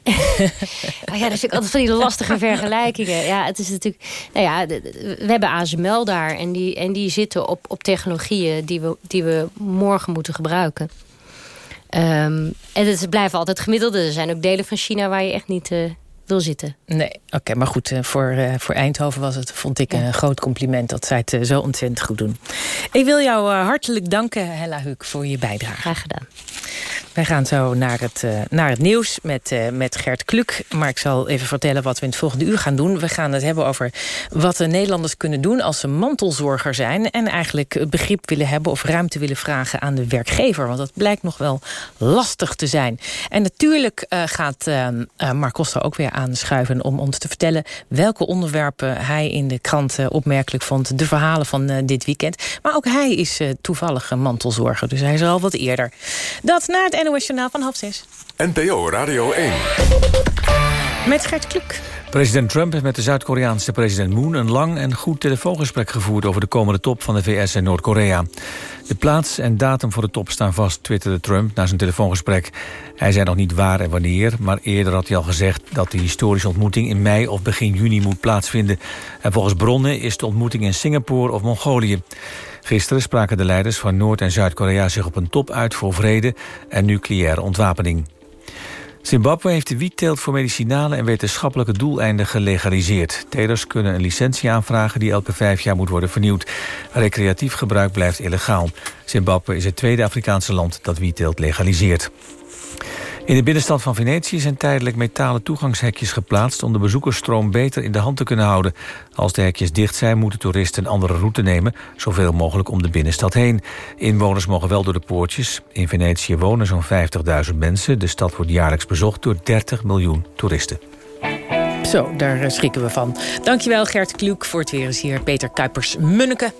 S12: oh ja, dat vind ik altijd van die lastige vergelijkingen. Ja, het is natuurlijk. Nou ja, we hebben ASML daar en die, en die zitten op, op technologieën die we, die we morgen moeten gebruiken. Um, en het blijven altijd gemiddelde. Er zijn ook delen van China waar je echt niet uh, wil zitten.
S2: Nee, oké, maar goed, uh, voor, uh, voor Eindhoven was het, vond ik, ja. een groot compliment dat zij het zo ontzettend goed doen. Ik wil jou hartelijk danken, Hella Huuk, voor je bijdrage.
S12: Graag gedaan.
S2: Wij gaan zo naar het, uh, naar het nieuws met, uh, met Gert Kluk. Maar ik zal even vertellen wat we in het volgende uur gaan doen. We gaan het hebben over wat de Nederlanders kunnen doen als ze mantelzorger zijn. En eigenlijk begrip willen hebben of ruimte willen vragen aan de werkgever. Want dat blijkt nog wel lastig te zijn. En natuurlijk uh, gaat Mark Koster ook weer aanschuiven om ons te vertellen welke onderwerpen hij in de krant opmerkelijk vond. De verhalen van dit weekend. Maar ook hij is toevallig een mantelzorger. Dus hij is al wat eerder. Dat na het NOS Journaal van half zes.
S1: NPO Radio 1.
S2: Met Gert Kluk.
S3: President Trump heeft met de Zuid-Koreaanse president Moon... een lang en goed telefoongesprek gevoerd... over de komende top van de VS en Noord-Korea. De plaats en datum voor de top staan vast, twitterde Trump... na zijn telefoongesprek. Hij zei nog niet waar en wanneer... maar eerder had hij al gezegd dat de historische ontmoeting... in mei of begin juni moet plaatsvinden. En volgens bronnen is de ontmoeting in Singapore of Mongolië. Gisteren spraken de leiders van Noord- en Zuid-Korea zich op een top uit voor vrede en nucleaire ontwapening. Zimbabwe heeft de wietteelt voor medicinale en wetenschappelijke doeleinden gelegaliseerd. Telers kunnen een licentie aanvragen die elke vijf jaar moet worden vernieuwd. Recreatief gebruik blijft illegaal. Zimbabwe is het tweede Afrikaanse land dat wietteelt legaliseert. In de binnenstad van Venetië zijn tijdelijk metalen toegangshekjes geplaatst... om de bezoekersstroom beter in de hand te kunnen houden. Als de hekjes dicht zijn, moeten toeristen een andere route nemen... zoveel mogelijk om de binnenstad heen. Inwoners mogen wel door de poortjes. In Venetië wonen zo'n 50.000 mensen. De stad wordt jaarlijks bezocht door 30 miljoen toeristen.
S2: Zo, daar schrikken we van. Dankjewel Gert Kloek voor het weer eens hier. Peter Kuipers-Munneke.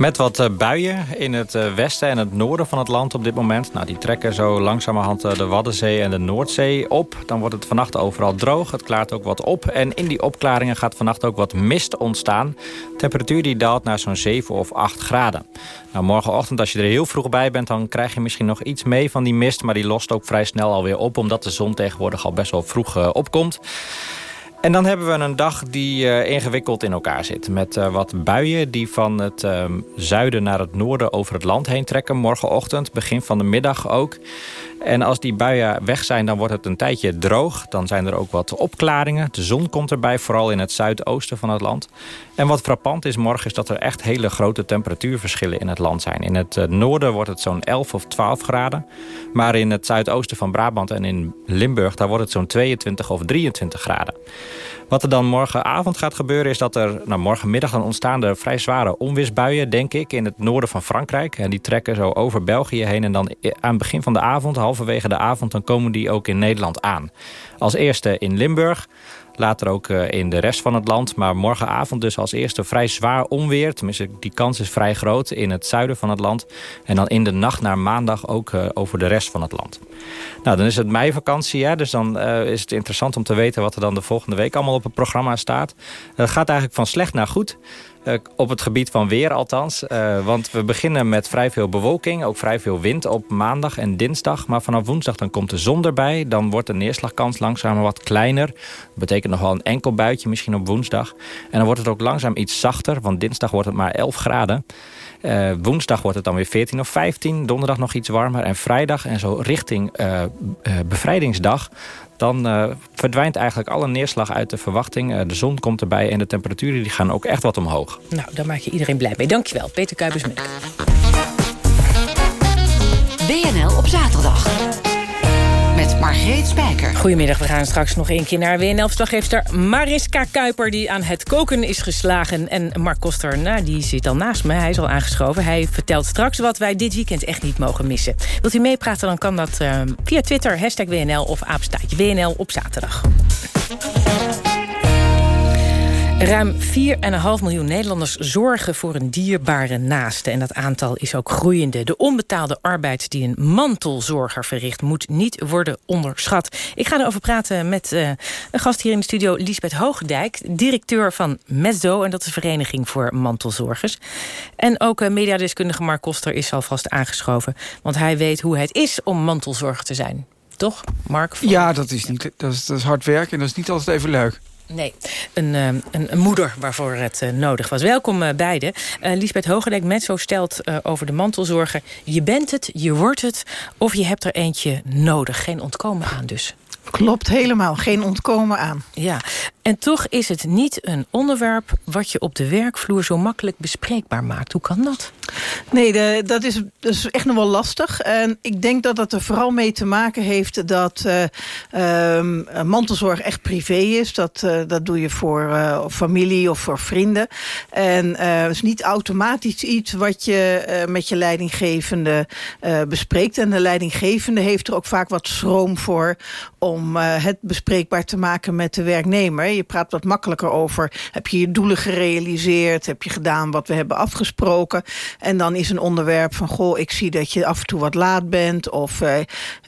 S22: Met wat eh, buien in het eh, westen en het noorden van het land op dit moment. Nou, die trekken zo langzamerhand eh, de Waddenzee en de Noordzee op. Dan wordt het vannacht overal droog. Het klaart ook wat op. En in die opklaringen gaat vannacht ook wat mist ontstaan. temperatuur die daalt naar zo'n 7 of 8 graden. Nou, morgenochtend als je er heel vroeg bij bent... dan krijg je misschien nog iets mee van die mist. Maar die lost ook vrij snel alweer op. Omdat de zon tegenwoordig al best wel vroeg opkomt. En dan hebben we een dag die uh, ingewikkeld in elkaar zit. Met uh, wat buien die van het uh, zuiden naar het noorden over het land heen trekken. Morgenochtend, begin van de middag ook. En als die buien weg zijn, dan wordt het een tijdje droog. Dan zijn er ook wat opklaringen. De zon komt erbij, vooral in het zuidoosten van het land. En wat frappant is morgen is dat er echt hele grote temperatuurverschillen in het land zijn. In het noorden wordt het zo'n 11 of 12 graden. Maar in het zuidoosten van Brabant en in Limburg... daar wordt het zo'n 22 of 23 graden. Wat er dan morgenavond gaat gebeuren is dat er... Nou, morgenmiddag dan ontstaan vrij zware onweersbuien, denk ik... in het noorden van Frankrijk. En die trekken zo over België heen. En dan aan het begin van de avond, halverwege de avond... dan komen die ook in Nederland aan. Als eerste in Limburg... Later ook eh, in de rest van het land. Maar morgenavond dus als eerste vrij zwaar onweer. Tenminste, die kans is vrij groot in het zuiden van het land. En dan in de nacht naar maandag ook eh, over de rest van het land. Nou, dan is het meivakantie. Dus dan uh, is het interessant om te weten wat er dan de volgende week allemaal op het programma staat. Het gaat eigenlijk van slecht naar goed. Uh, op het gebied van weer althans. Uh, want we beginnen met vrij veel bewolking. Ook vrij veel wind op maandag en dinsdag. Maar vanaf woensdag dan komt de zon erbij. Dan wordt de neerslagkans langzaam wat kleiner. Dat betekent nog wel een enkel buitje misschien op woensdag. En dan wordt het ook langzaam iets zachter. Want dinsdag wordt het maar 11 graden. Uh, woensdag wordt het dan weer 14 of 15. Donderdag nog iets warmer. En vrijdag en zo richting uh, uh, bevrijdingsdag... dan verdwijnt eigenlijk alle neerslag uit de verwachting. de zon komt erbij en de temperaturen die gaan ook echt wat omhoog.
S2: Nou, daar maak je iedereen blij mee. Dankjewel, Peter Kuipers-Munneke.
S14: WNL op zaterdag. Margreet Spijker.
S2: Goedemiddag, we gaan straks nog een keer naar WNL-verslaggeefster Mariska Kuiper... die aan het koken is geslagen. En Mark Koster, nou, die zit al naast me, hij is al aangeschoven. Hij vertelt straks wat wij dit weekend echt niet mogen missen. Wilt u meepraten, dan kan dat uh, via Twitter, hashtag WNL of apenstaatje WNL op zaterdag. Ruim 4,5 miljoen Nederlanders zorgen voor een dierbare naaste. En dat aantal is ook groeiende. De onbetaalde arbeid die een mantelzorger verricht... moet niet worden onderschat. Ik ga erover praten met uh, een gast hier in de studio... Lisbeth Hoogendijk, directeur van Mezzo. En dat is een vereniging voor mantelzorgers. En ook uh, mediadeskundige Mark Koster is alvast aangeschoven. Want hij weet hoe het is om mantelzorger te zijn. Toch, Mark?
S23: Ja, dat is, niet, dat, is, dat is hard werken en dat is niet altijd even leuk.
S2: Nee, een, eh, een, een, moeder waarvoor het uh, nodig was. Welkom uh, beiden. Uh, Lisbeth zo stelt over de mantelzorger... je bent het, je wordt het of je hebt er eentje nodig. Geen ontkomen aan dus.
S24: Klopt helemaal, geen ontkomen aan.
S2: Ja, en toch is het niet een onderwerp... wat je op de werkvloer zo makkelijk bespreekbaar maakt. Hoe kan dat?
S24: Nee, dat, is, dat is echt nog wel lastig. En ik denk dat dat er vooral mee te maken heeft... dat uh, um, mantelzorg echt privé is. Dat, uh, dat doe je voor uh, familie of voor vrienden. En het is niet automatisch iets wat je met je leidinggevende bespreekt. En de leidinggevende heeft er ook vaak wat schroom voor... om het bespreekbaar te maken met de werknemer. Je praat wat makkelijker over. Heb je je doelen gerealiseerd? Heb je gedaan wat we hebben afgesproken? En dan is een onderwerp van... goh, ik zie dat je af en toe wat laat bent... of uh,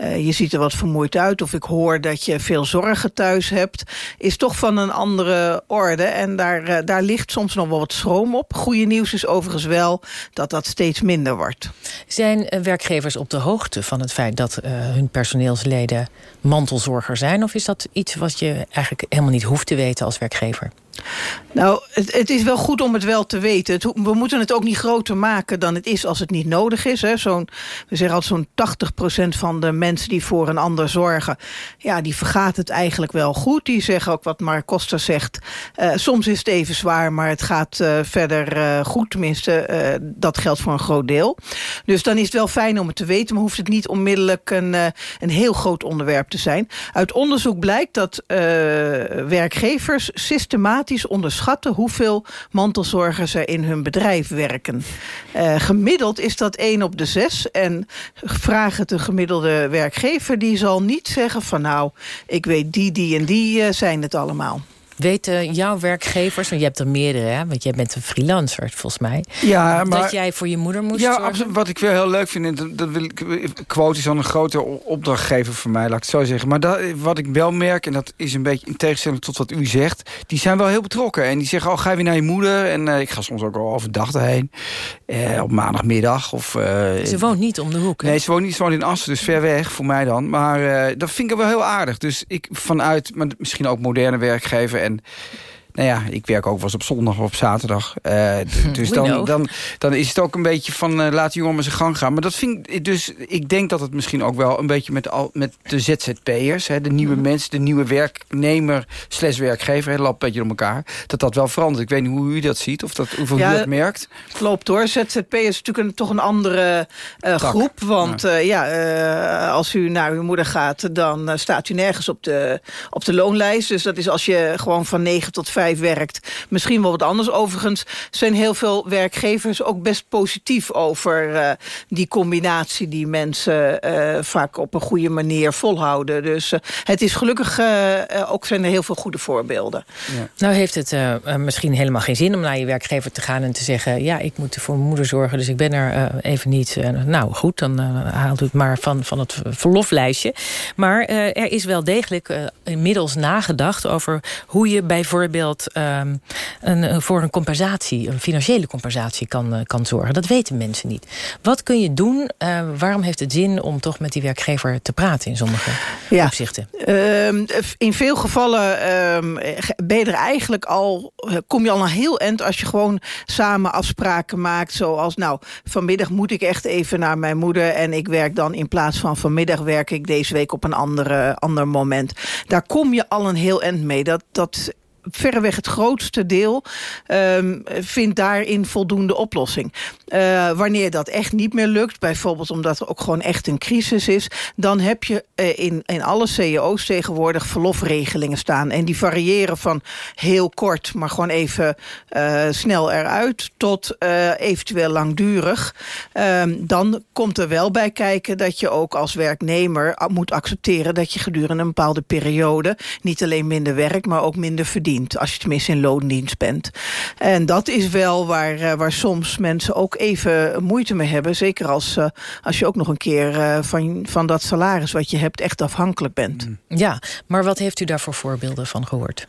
S24: uh, je ziet er wat vermoeid uit... of ik hoor dat je veel zorgen thuis hebt... is toch van een andere orde. En daar, uh, daar ligt soms nog wel wat schroom op. Goede nieuws is overigens wel dat dat steeds minder wordt.
S2: Zijn werkgevers op de hoogte van het feit... dat hun personeelsleden mantelzorger zijn? Of is dat iets wat je eigenlijk helemaal niet hoeft te weten als werkgever?
S24: Nou, het, het, is wel goed om het wel te weten. We moeten het ook niet groter maken dan het is als het niet nodig is. Hè. We zeggen al zo'n 80% van de mensen die voor een ander zorgen... ja, die vergaat het eigenlijk wel goed. Die zeggen ook wat Mark Koster zegt. Uh, soms is het even zwaar, maar het gaat uh, verder uh, goed. Tenminste, dat geldt voor een groot deel. Dus dan is het wel fijn om het te weten... maar hoeft het niet onmiddellijk een, een heel groot onderwerp te zijn. Uit onderzoek blijkt dat werkgevers systematisch onderschatten... hoeveel mantelzorgers er in hun bedrijf werken. Uh, gemiddeld is dat 1 op de 6. En vraag het een gemiddelde werkgever... die zal niet zeggen van nou, ik weet die, die en die uh, zijn het allemaal.
S2: Weten jouw werkgevers, want je hebt er meerdere, hè? want jij bent een freelancer volgens mij.
S23: Ja, maar,
S2: dat jij voor je moeder moest
S23: ja? Absoluut, wat ik wel heel leuk vind, dat, dat wil ik, quote is al een grote opdrachtgever voor mij, laat ik het zo zeggen. Maar dat, wat ik wel merk, en dat is een beetje in tegenstelling tot wat u zegt, die zijn wel heel betrokken. En die zeggen, oh, ga je weer naar je moeder? En uh, ik ga soms ook al overdag erheen, eh, op maandagmiddag. Of, uh,
S2: ze woont niet om de hoek, hè?
S23: Nee, ze woont niet, ze woont in Assen, dus ver weg voor mij dan. Maar dat vind ik wel heel aardig. Dus ik vanuit, maar misschien ook moderne werkgever en and nou ja, ik werk ook wel eens op zondag of op zaterdag. Uh, dus dan, dan, dan is het ook een beetje van uh, laat die jongen maar zijn gang gaan. Maar dat vind ik, dus ik denk dat het misschien ook wel een beetje met, al, met de ZZP'ers, de nieuwe
S24: Mhm.
S23: mensen, de nieuwe werknemer slash werkgever, het loopt een beetje door elkaar, dat dat wel verandert. Ik weet niet hoe u dat ziet, of dat, hoeveel
S24: Ja,
S23: u dat merkt.
S24: Klopt hoor. ZZP is natuurlijk een, toch een andere uh, groep. Want ja, ja als u naar uw moeder gaat... dan staat u nergens op de, op de loonlijst. Dus dat is als je gewoon van 9 tot 5 werkt. Misschien wel wat anders. Overigens zijn heel veel werkgevers ook best positief... over die combinatie die mensen vaak op een goede manier volhouden. Dus het is gelukkig... ook zijn er heel veel goede voorbeelden.
S2: Ja. Nou heeft het misschien helemaal geen zin om naar je werkgever te gaan... en te zeggen, ja, ik moet voor mijn moeder zorgen... dus ik ben er uh, even niet. Uh, nou, goed, dan uh, haalt u het maar van, van het verloflijstje. Maar er is wel degelijk inmiddels nagedacht... over hoe je bijvoorbeeld een, voor een compensatie... een financiële compensatie kan, kan zorgen. Dat weten mensen niet. Wat kun je doen? waarom heeft het zin om toch met die werkgever te praten... in sommige
S24: ja.
S2: opzichten?
S24: Ehm, in veel gevallen ben je er eigenlijk al... kom je al een heel eind als je gewoon samen afspraken maakt. Zoals, nou, vanmiddag moet ik echt even naar mijn moeder... en ik werk dan in plaats van vanmiddag werk ik deze week op een andere, ander moment. Daar kom je al een heel eind mee. Dat, dat verreweg het grootste deel um, vindt daarin voldoende oplossing. Uh, wanneer dat echt niet meer lukt, bijvoorbeeld omdat er ook gewoon echt een crisis is... dan heb je uh, in, in alle CEO's tegenwoordig verlofregelingen staan. En die variëren van heel kort, maar gewoon even uh, snel eruit... tot eventueel langdurig. Um, dan komt er wel bij kijken dat je ook als werknemer moet accepteren... dat je gedurende een bepaalde periode niet alleen minder werkt, maar ook minder verdient als je tenminste in loondienst bent. En dat is wel waar, uh, waar soms mensen ook even moeite mee hebben. Zeker als, uh, als je ook nog een keer uh, van, van dat salaris wat je hebt echt afhankelijk bent.
S2: Ja, maar wat heeft u daar voor voorbeelden van gehoord?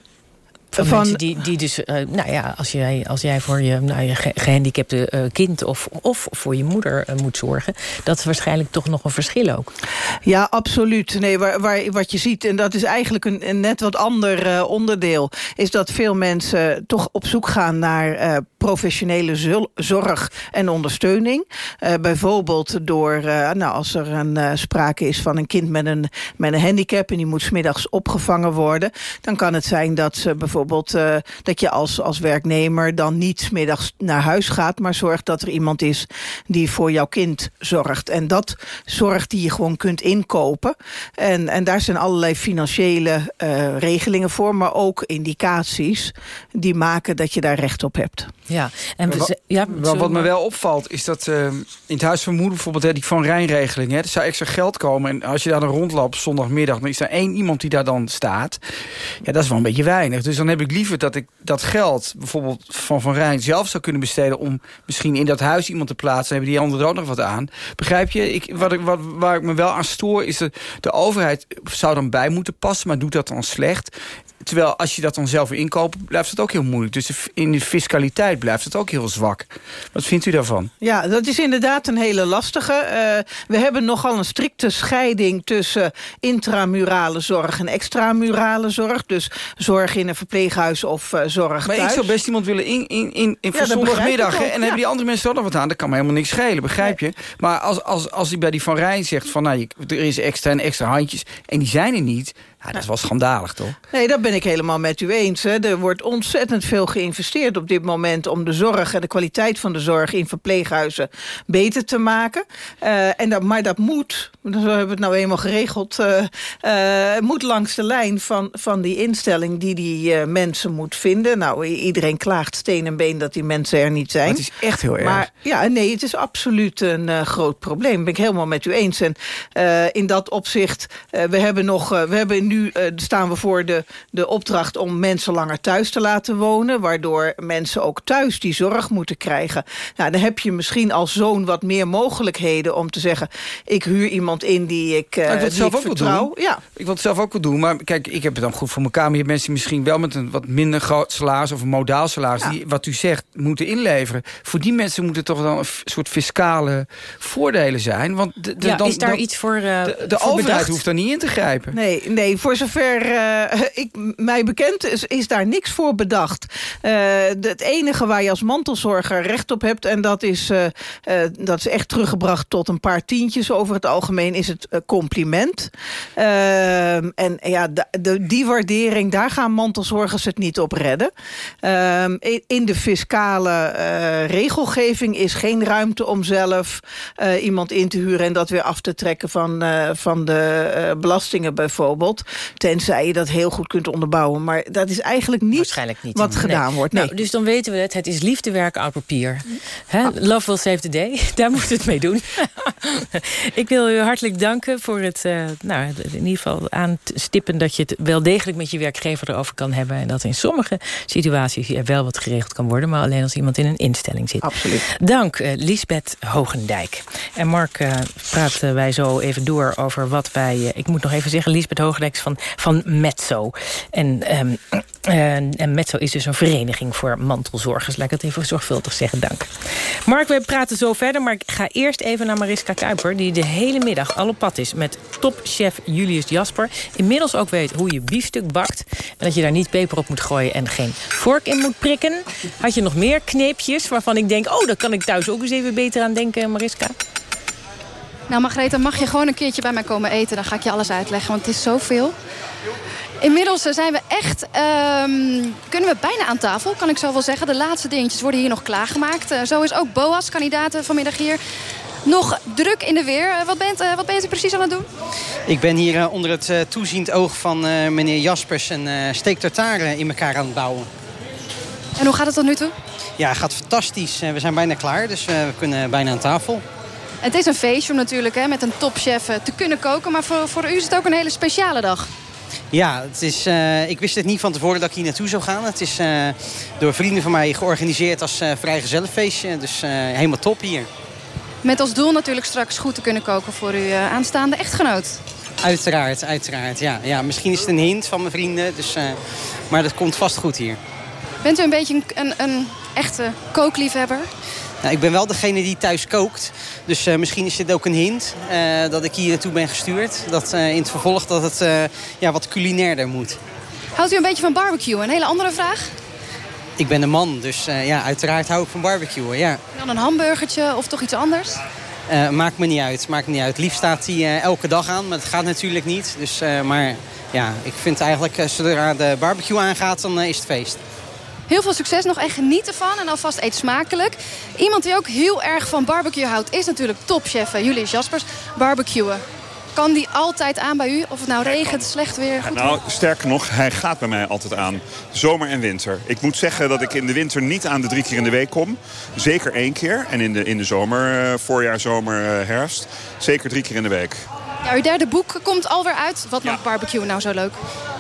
S2: Van,
S24: Van-
S2: mensen die, die dus, eh, nou ja, als jij, als jij voor je, nou, je ge- gehandicapte eh, kind of, of voor je moeder eh, moet zorgen, dat is waarschijnlijk toch nog een verschil ook.
S24: Ja, absoluut. Nee, waar, waar, wat je ziet, en dat is eigenlijk een, een net wat ander onderdeel... is dat veel mensen toch op zoek gaan naar professionele zorg en ondersteuning. Bijvoorbeeld door, nou, als er een sprake is van een kind met een, met een handicap... en die moet smiddags opgevangen worden... dan kan het zijn dat ze bijvoorbeeld eh, dat je als, als werknemer... dan niet smiddags naar huis gaat, maar zorgt dat er iemand is... die voor jouw kind zorgt. En dat zorg die je gewoon kunt inkopen. En, en daar zijn allerlei financiële eh, regelingen voor... maar ook indicaties die maken dat je daar recht op hebt.
S2: Ja, en we
S23: Wa-
S2: ze- ja,
S23: wel,
S2: zullen
S23: wat me
S2: we-
S23: wel opvalt is dat eh, in het huis van moeder bijvoorbeeld... Hè, die Van Rijnregeling, hè, er zou extra geld komen. En als je daar dan rondloopt zondagmiddag... dan is er één iemand die daar dan staat. Ja, dat is wel een beetje weinig. Dus dan heb ik liever dat ik dat geld bijvoorbeeld van Van Rijn zelf zou kunnen besteden... om misschien in dat huis iemand te plaatsen. Hebben die anderen er ook nog wat aan. Begrijp je? Ik, wat ik, wat, waar ik me wel aan stoor is de overheid zou dan bij moeten passen... maar doet dat dan slecht. Terwijl als je dat dan zelf weer inkoopt, blijft het ook heel moeilijk. Dus in de fiscaliteit blijft het ook heel zwak. Wat vindt u daarvan?
S24: Ja, dat is inderdaad een hele lastige. Eh, we hebben nogal een strikte scheiding tussen intramurale zorg en extramurale zorg. Dus zorg in een verpleeghuis of eh, zorg
S23: Maar
S24: thuis.
S23: ik zou best iemand willen in, in, in, in
S24: Ja,
S23: zondagmiddag. en
S24: ja.
S23: hebben die andere mensen nog wat aan. Dat kan me helemaal niks schelen, begrijp je? Maar als, als, als hij bij die Van Rijn zegt van... Nou, er is extra en extra handjes en die zijn er niet... Ja, dat is wel schandalig, toch?
S24: Nee, dat ben ik helemaal met u eens. Hè. Er wordt ontzettend veel geïnvesteerd op dit moment... om de zorg en de kwaliteit van de zorg in verpleeghuizen beter te maken. Eh, en dat, maar dat moet, zo hebben we het nou eenmaal geregeld... eh, moet langs de lijn van, van die instelling die die mensen moet vinden. Nou, iedereen klaagt steen en been dat die mensen er niet zijn.
S23: Het is echt heel erg.
S24: Maar ja, nee, het is absoluut een groot probleem. Ben ik helemaal met u eens. En in dat opzicht, we hebben nog, we hebben nu eh, staan we voor de, de opdracht om mensen langer thuis te laten wonen, waardoor mensen ook thuis die zorg moeten krijgen. Nou, dan heb je misschien als zoon wat meer mogelijkheden om te zeggen: ik huur iemand in die ik, eh
S23: Nou, ik wil het
S24: die
S23: zelf
S24: ik
S23: ook
S24: vertrouw.
S23: doen.
S24: Ja.
S23: Ik wil het zelf ook wel doen. Maar kijk, ik heb het dan goed voor elkaar. Maar je hebt mensen die misschien wel met een wat minder groot salaris... of een modaal salaris, die wat u zegt, moeten inleveren. Voor die mensen moeten toch dan een soort fiscale voordelen zijn. Want de, de-
S2: Ja,
S23: dan,
S2: is daar
S23: dan-
S2: iets voor, eh,
S23: de, de
S2: voor
S23: overheid
S2: bedacht?
S23: hoeft daar niet in te grijpen.
S24: Nee, nee voor zover eh, ik, mij bekend is, is daar niks voor bedacht. Eh, het enige waar je als mantelzorger recht op hebt... en dat is, eh, dat is echt teruggebracht tot een paar tientjes over het algemeen... is het compliment. Ehm, en ja, de, die waardering, daar gaan mantelzorgers het niet op redden. Ehm, in, de fiscale regelgeving is geen ruimte om zelf iemand in te huren... en dat weer af te trekken van, van de belastingen bijvoorbeeld. Tenzij je dat heel goed kunt onderbouwen. Maar dat is eigenlijk niet, wat
S2: Nee.
S24: gedaan wordt. Nee.
S2: Nou, dus dan weten we het. Het is liefdewerk oud papier. Hè? Love will save the day. Daar moet het mee doen. ik wil u hartelijk danken voor het eh, nou, in ieder geval aanstippen... dat je het wel degelijk met je werkgever erover kan hebben. En dat in sommige situaties er wel wat geregeld kan worden. Maar alleen als iemand in een instelling zit.
S24: Absoluut.
S2: Dank, eh, Lisbeth Hogendijk. En Mark eh, praten wij zo even door over wat wij... eh, ik moet nog even zeggen, Lisbeth Hogendijk van, van Metzo. En, en, en Metzo is dus een vereniging voor mantelzorgers. Laat ik het even zorgvuldig zeggen, dank. Mark, we praten zo verder, maar ik ga eerst even naar Mariska Kuiper... die de hele middag al op pad is met topchef Julius Jasper. Inmiddels ook weet hoe je biefstuk bakt... en dat je daar niet peper op moet gooien en geen vork in moet prikken. Had je nog meer kneepjes waarvan ik denk... oh, daar kan ik thuis ook eens even beter aan denken, Mariska?
S15: Nou, Margrethe, mag je gewoon een keertje bij mij komen eten? Dan ga ik je alles uitleggen, want het is zoveel. Inmiddels eh, zijn we echt, ehm, kunnen we bijna aan tafel, kan ik zo wel zeggen. De laatste dingetjes worden hier nog klaargemaakt. Eh, zo is ook Boas, kandidaat eh, vanmiddag hier, nog druk in de weer. Wat, bent, wat ben je precies aan het doen?
S25: Ik ben hier onder het toeziend oog van meneer Jaspers een steak tartare in elkaar aan het bouwen.
S15: En hoe gaat het tot nu toe?
S25: Ja, gaat fantastisch. We zijn bijna klaar, dus we kunnen bijna aan tafel.
S15: Het is een feestje om natuurlijk hè, met een topchef eh, te kunnen koken. Maar voor, voor u is het ook een hele speciale dag.
S25: Ja, het is, uh, ik wist het niet van tevoren dat ik hier naartoe zou gaan. Het is uh, door vrienden van mij georganiseerd als uh, vrijgezellenfeestje. Dus helemaal top hier.
S15: Met als doel natuurlijk straks goed te kunnen koken voor uw aanstaande echtgenoot.
S25: Uiteraard, uiteraard. Ja, ja, misschien is het een hint van mijn vrienden. Dus, maar dat komt vast goed hier.
S15: Bent u een beetje een, een, een echte kookliefhebber?
S25: Nou, ik ben wel degene die thuis kookt. Dus uh, misschien is dit ook een hint uh, dat ik hier naartoe ben gestuurd. Dat uh, in het vervolg dat het ja, wat culinairder moet.
S15: Houdt u een beetje van barbecue? Een hele andere vraag?
S25: Ik ben een man, dus ja, uiteraard hou ik van barbecue. Ja.
S15: Dan een hamburgertje of toch iets anders?
S25: maakt me niet uit, maakt me niet uit. Liefst staat hij elke dag aan, maar dat gaat natuurlijk niet. Dus, maar ja, ik vind eigenlijk, zodra de barbecue aangaat, dan is het feest.
S15: Heel veel succes nog en geniet ervan. En alvast eet smakelijk. Iemand die ook heel erg van barbecue houdt... is natuurlijk topchef Julius Jaspers. Barbecuen. Kan die altijd aan bij u? Of het nou regent, slecht weer, goed
S18: Nou, sterker nog, hij gaat bij mij altijd aan. Zomer en winter. Ik moet zeggen dat ik in de winter niet aan de drie keer in de week kom. Zeker één keer. En in de, in de zomer, uh, voorjaar, zomer, uh, herfst. Zeker drie keer in de week.
S15: Ja, uw derde boek komt alweer uit. Wat maakt barbecue nou zo leuk?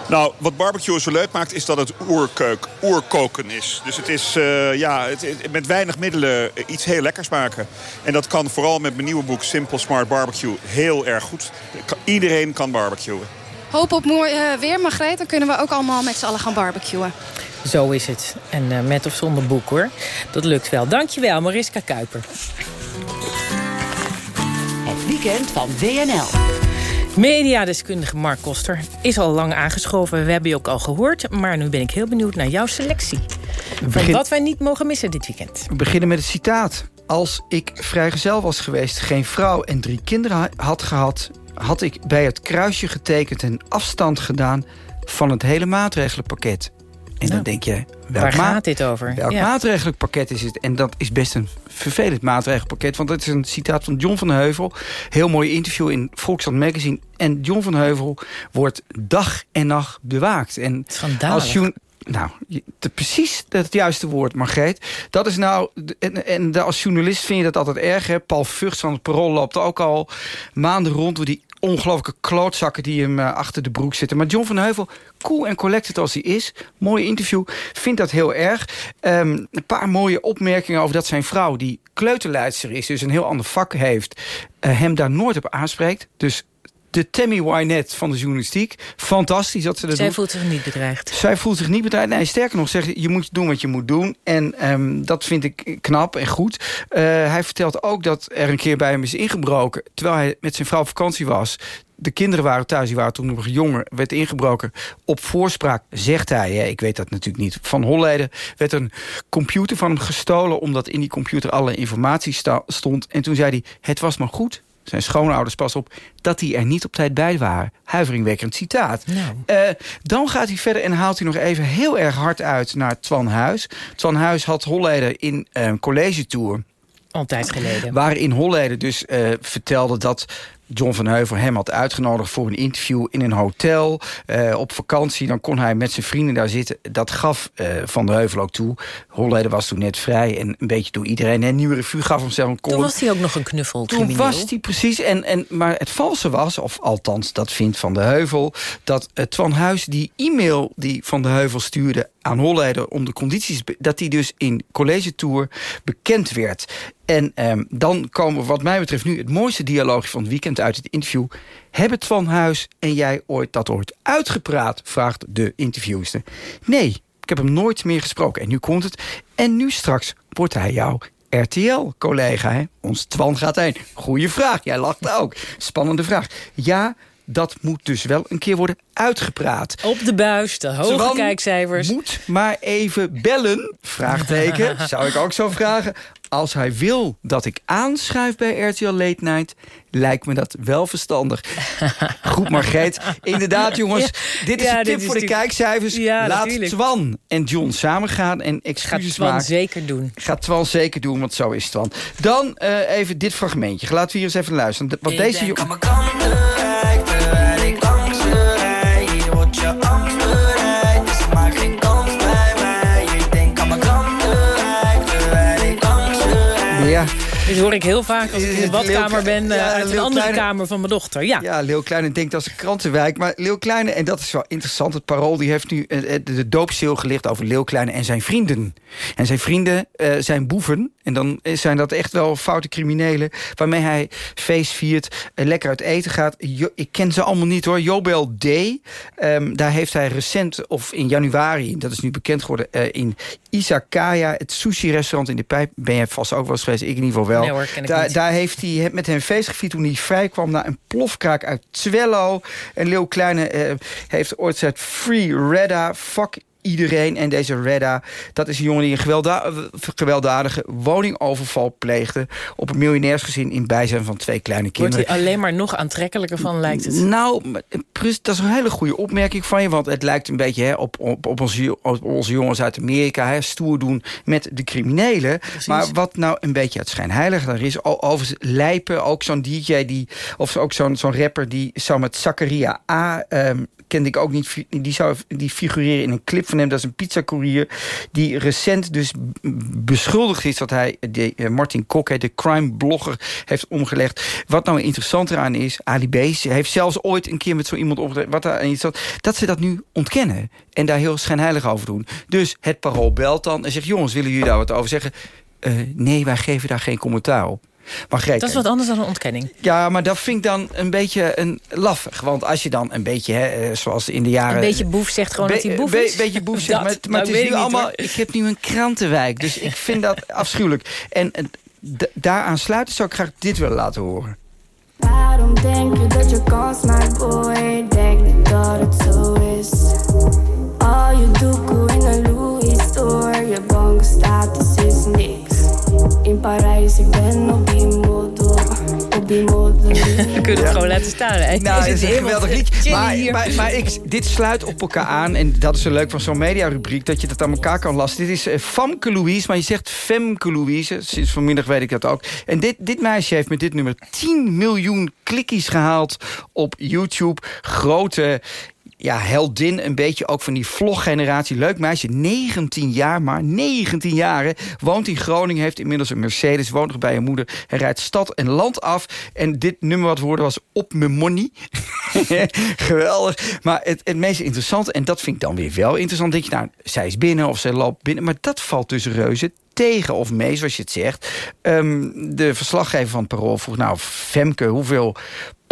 S18: Nou, wat barbecue zo leuk maakt is dat het oerkeuk, oerkoken is. Dus het is uh, ja, het, met weinig middelen iets heel lekkers maken. En dat kan vooral met mijn nieuwe boek Simple Smart Barbecue heel erg goed. Iedereen kan barbecuen.
S15: Hoop op mooi uh, weer, Margreet. Dan kunnen we ook allemaal met z'n allen gaan barbecuen.
S2: Zo is het. En uh, met of zonder boek, hoor. Dat lukt wel. Dankjewel, Mariska Kuiper.
S14: Weekend van WNL.
S2: Mediadeskundige Mark Koster is al lang aangeschoven. We hebben je ook al gehoord. Maar nu ben ik heel benieuwd naar jouw selectie. Van wat wij niet mogen missen dit weekend.
S23: We beginnen met het citaat. Als ik vrijgezel was geweest, geen vrouw en drie kinderen had gehad... had ik bij het kruisje getekend en afstand gedaan... van het hele maatregelenpakket. En dan denk je,
S2: waar gaat dit over?
S23: Welk ja. maatregelenpakket is het? En dat is best een vervelend maatregelenpakket. Want dat is een citaat van John van Heuvel. Heel mooi interview in Volkskrant Magazine. En John van Heuvel wordt dag en nacht bewaakt. En als je, nou, te, precies het juiste woord, Margreet. Dat is nou... En, en als journalist vind je dat altijd erg, hè? Paul Vugts van het Parool loopt ook al maanden rond... door die ongelooflijke klootzakken die hem uh, achter de broek zitten. Maar John van Heuvel, cool en collected als hij is... mooi interview, vindt dat heel erg. Um, een paar mooie opmerkingen over dat zijn vrouw... die kleuterleidster is, dus een heel ander vak heeft... Uh, hem daar nooit op aanspreekt. Dus de Tammy Wynette van de journalistiek. Fantastisch dat ze dat
S2: Zij voelt zich niet bedreigd.
S23: Zij voelt zich niet bedreigd. Nee, sterker nog, zegt je moet doen wat je moet doen. En um, dat vind ik knap en goed. Uh, hij vertelt ook dat er een keer bij hem is ingebroken... terwijl hij met zijn vrouw op vakantie was de kinderen waren thuis, die waren toen nog jonger, werd ingebroken. Op voorspraak zegt hij, hè, ik weet dat natuurlijk niet, van Holleden werd een computer van hem gestolen... omdat in die computer alle informatie stond. En toen zei hij, het was maar goed zijn schoonouders pas op... dat die er niet op tijd bij waren. Huiveringwekkend citaat. Nou. Uh, dan gaat hij verder en haalt hij nog even heel erg hard uit naar Twan Huis. Twan Huis had Holleder in een college tour...
S2: Altijd geleden.
S23: Waarin Holleder dus uh, vertelde dat John van Heuvel hem had uitgenodigd voor een interview in een hotel uh, op vakantie. Dan kon hij met zijn vrienden daar zitten. Dat gaf uh, Van de Heuvel ook toe. Holleder was toen net vrij en een beetje door iedereen. En Nieuwe Revue gaf hem zelf een
S2: Toen was hij ook nog een knuffel.
S23: Toen crimineel. was hij precies. En, en, maar het valse was, of althans dat vindt Van de Heuvel... dat uh, Twan Huis die e-mail die Van de Heuvel stuurde aan Holleder om de condities... dat die dus in college tour bekend werd. En um, dan komen wat mij betreft nu het mooiste dialoog van het weekend uit het interview. Hebben Twan Huis en jij ooit dat ooit uitgepraat? Vraagt de interviewster. Nee, ik heb hem nooit meer gesproken. En nu komt het. En nu straks wordt hij jouw RTL-collega. Ons Twan gaat heen. Goeie vraag. Jij lacht ook. Spannende vraag. Ja, dat moet dus wel een keer worden uitgepraat.
S2: Op de buis, de hoge
S23: Twan
S2: kijkcijfers.
S23: moet maar even bellen, vraagteken, zou ik ook zo vragen. Als hij wil dat ik aanschuif bij RTL Late Night... lijkt me dat wel verstandig. Goed, Margreet. Inderdaad, jongens. Dit is
S2: Ja,
S23: een tip
S2: is
S23: voor de kijkcijfers.
S2: Ja,
S23: Laat
S2: natuurlijk.
S23: Twan en John samen gaan en excuses
S2: Gaat Twan
S23: maken.
S2: zeker doen.
S23: Gaat Twan zeker doen, want zo is Twan. Dan eh, even dit fragmentje. Laten we hier eens even luisteren. De- Want deze jongen...
S2: Dit hoor ik heel vaak als ik in de badkamer ben... Uh, uit een andere kamer van mijn dochter. Ja,
S23: ja Leeuw Kleine denkt is een krantenwijk. Maar Leeuw Kleine, en dat is wel interessant... het Parool die heeft nu de doopseel gelicht over Leeuw Kleine en zijn vrienden. En zijn vrienden zijn boeven. En dan zijn dat echt wel foute criminelen... waarmee hij feest viert, lekker uit eten gaat. ik ken ze allemaal niet hoor. Jobel D. Um, daar heeft hij recent, of in januari... dat is nu bekend geworden, in Isakaya... het sushi-restaurant in de Pijp. Ben je vast ook wel eens geweest? Ik in ieder geval wel.
S2: Nee hoor,
S23: daar, daar, heeft hij met hem feest gevierd toen hij vrij kwam... naar een plofkraak uit Twello. En Leeuw Kleine uh, heeft ooit gezegd... Free Redda, fuck iedereen. En deze Redda, dat is een jongen die een geweldda gewelddadige woningoverval pleegde... op een miljonairsgezin in bijzijn van twee kleine kinderen.
S2: Wordt hij alleen maar nog aantrekkelijker van, lijkt het?
S23: Nou, dat is een hele goede opmerking van je... want het lijkt een beetje hè, op, op, op, onze, op onze jongens uit Amerika... Hè, stoer doen met de criminelen. Maar wat nou een beetje het schijnheilige daar is... overigens Lijpen, ook zo'n DJ, die, of ook zo'n zo'n rapper... die zou met Zakaria A... Um, kende ik ook niet. Die, zou, die figureren in een clip van hem. Dat is een pizzacourier. Die recent dus beschuldigd is dat hij de, uh, Martin Kok, de crime-blogger, heeft omgelegd. Wat nou interessant eraan is, Ali heeft zelfs ooit een keer met zo iemand opgelegd. Wat daar iets dat, dat ze dat nu ontkennen. En daar heel schijnheilig over doen. Dus het parool belt dan en zegt: jongens, willen jullie daar wat over zeggen? Uh, nee, wij geven daar geen commentaar op.
S2: Margrethe, dat is wat anders dan een ontkenning.
S23: Ja, maar dat vind ik dan een beetje een laffig. Want als je dan een beetje, hè, eh, zoals in de jaren...
S2: Een beetje boef zegt gewoon dat hij boef is?
S23: Een beetje boef zegt, maar, maar het is nu allemaal... Ik heb nu een krantenwijk, dus ik vind dat afschuwelijk. En daaraan sluiten zou ik graag dit willen laten horen. Waarom denk je dat je kans maakt, boy? Denk niet dat het zo is. Al je doekoe in een Louis store. Je bank status is niks. In Parijs, ik ben op die motor. Op die motor.
S2: We kunnen het gewoon laten staan. Hè?
S23: Nou, het is een geweldig liedje. Maar, maar, maar ik, dit sluit op elkaar aan. En dat is zo leuk van zo'n mediarubriek. Dat je dat aan elkaar kan lasten. Dit is uh, Famke Louise. Maar je zegt Femke Louise. Sinds vanmiddag weet ik dat ook. En dit, dit meisje heeft met dit nummer 10 miljoen klikkies gehaald op YouTube. Grote ja, heldin, een beetje ook van die vloggeneratie. Leuk meisje, 19 jaar maar, 19 jaar. Woont in Groningen, heeft inmiddels een Mercedes, woont nog bij haar moeder. Hij rijdt stad en land af. En dit nummer wat woorden was Op mijn money. Geweldig. Maar het, het meest interessante, en dat vind ik dan weer wel interessant... denk je, nou, zij is binnen of zij loopt binnen. Maar dat valt tussen reuze tegen of mee, zoals je het zegt. Um, de verslaggever van het Parool vroeg... nou, Femke, hoeveel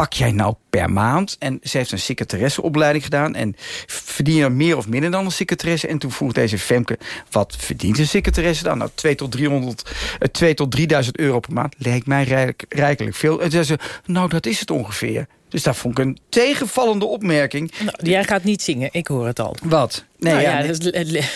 S23: pak jij nou per maand? En ze heeft een secretaresseopleiding gedaan... en verdien je meer of minder dan een secretaresse? En toen vroeg deze Femke, wat verdient een secretaresse dan? Nou, 2 tot, 300, 2 eh, tot 3000 euro per maand lijkt mij rijk, rijkelijk veel. En zei ze, nou, dat is het ongeveer. Dus dat vond ik een tegenvallende opmerking.
S2: Nou, jij gaat niet zingen, ik hoor het al.
S23: Wat?
S2: Nee, nou ja, ja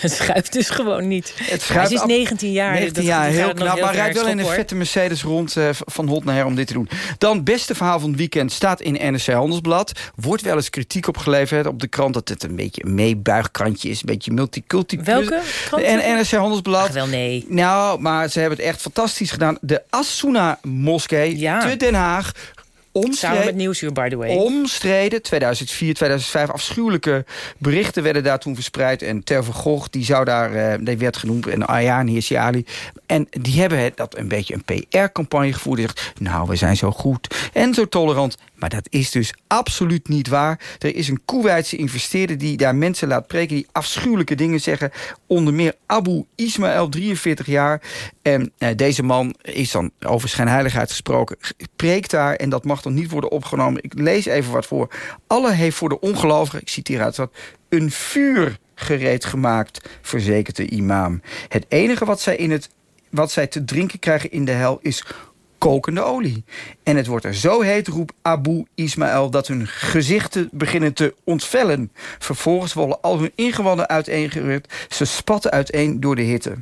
S2: het, schuift dus gewoon niet. Het schuift is 19 jaar.
S23: 19 jaar, heel knap. Maar rijdt wel in een vette Mercedes rond uh, van hot naar her om dit te doen. Dan, beste verhaal van het weekend staat in NRC Handelsblad. Wordt wel eens kritiek opgeleverd op de krant... dat het een beetje een meebuigkrantje is. Een beetje multiculti.
S2: Welke krant?
S23: En NRC Handelsblad.
S2: Ach, wel nee.
S23: Nou, maar ze hebben het echt fantastisch gedaan. De Asuna-moskee te Den Haag
S2: Omstreden, Samen met Nieuwsuur, by the way.
S23: Omstreden, 2004, 2005. Afschuwelijke berichten werden daar toen verspreid. En Ter Gogh, die, zou daar, uh, die werd genoemd. En Ayaan Hirsi En die hebben dat een beetje een PR-campagne gevoerd. Die zegt, nou, we zijn zo goed en zo tolerant. Maar dat is dus absoluut niet waar. Er is een Koeweitse investeerder die daar mensen laat preken... die afschuwelijke dingen zeggen. Onder meer Abu Ismail, 43 jaar. En eh, deze man is dan over schijnheiligheid gesproken... preekt daar en dat mag niet worden opgenomen. Ik lees even wat voor. Alle heeft voor de ongelovigen, ik citeer uit wat... een vuur gereed gemaakt, verzekert de imam. Het enige wat zij, in het, wat zij te drinken krijgen in de hel is kokende olie. En het wordt er zo heet, roept Abu Ismaël... dat hun gezichten beginnen te ontvellen. Vervolgens worden al hun ingewanden uiteengerukt. Ze spatten uiteen door de hitte.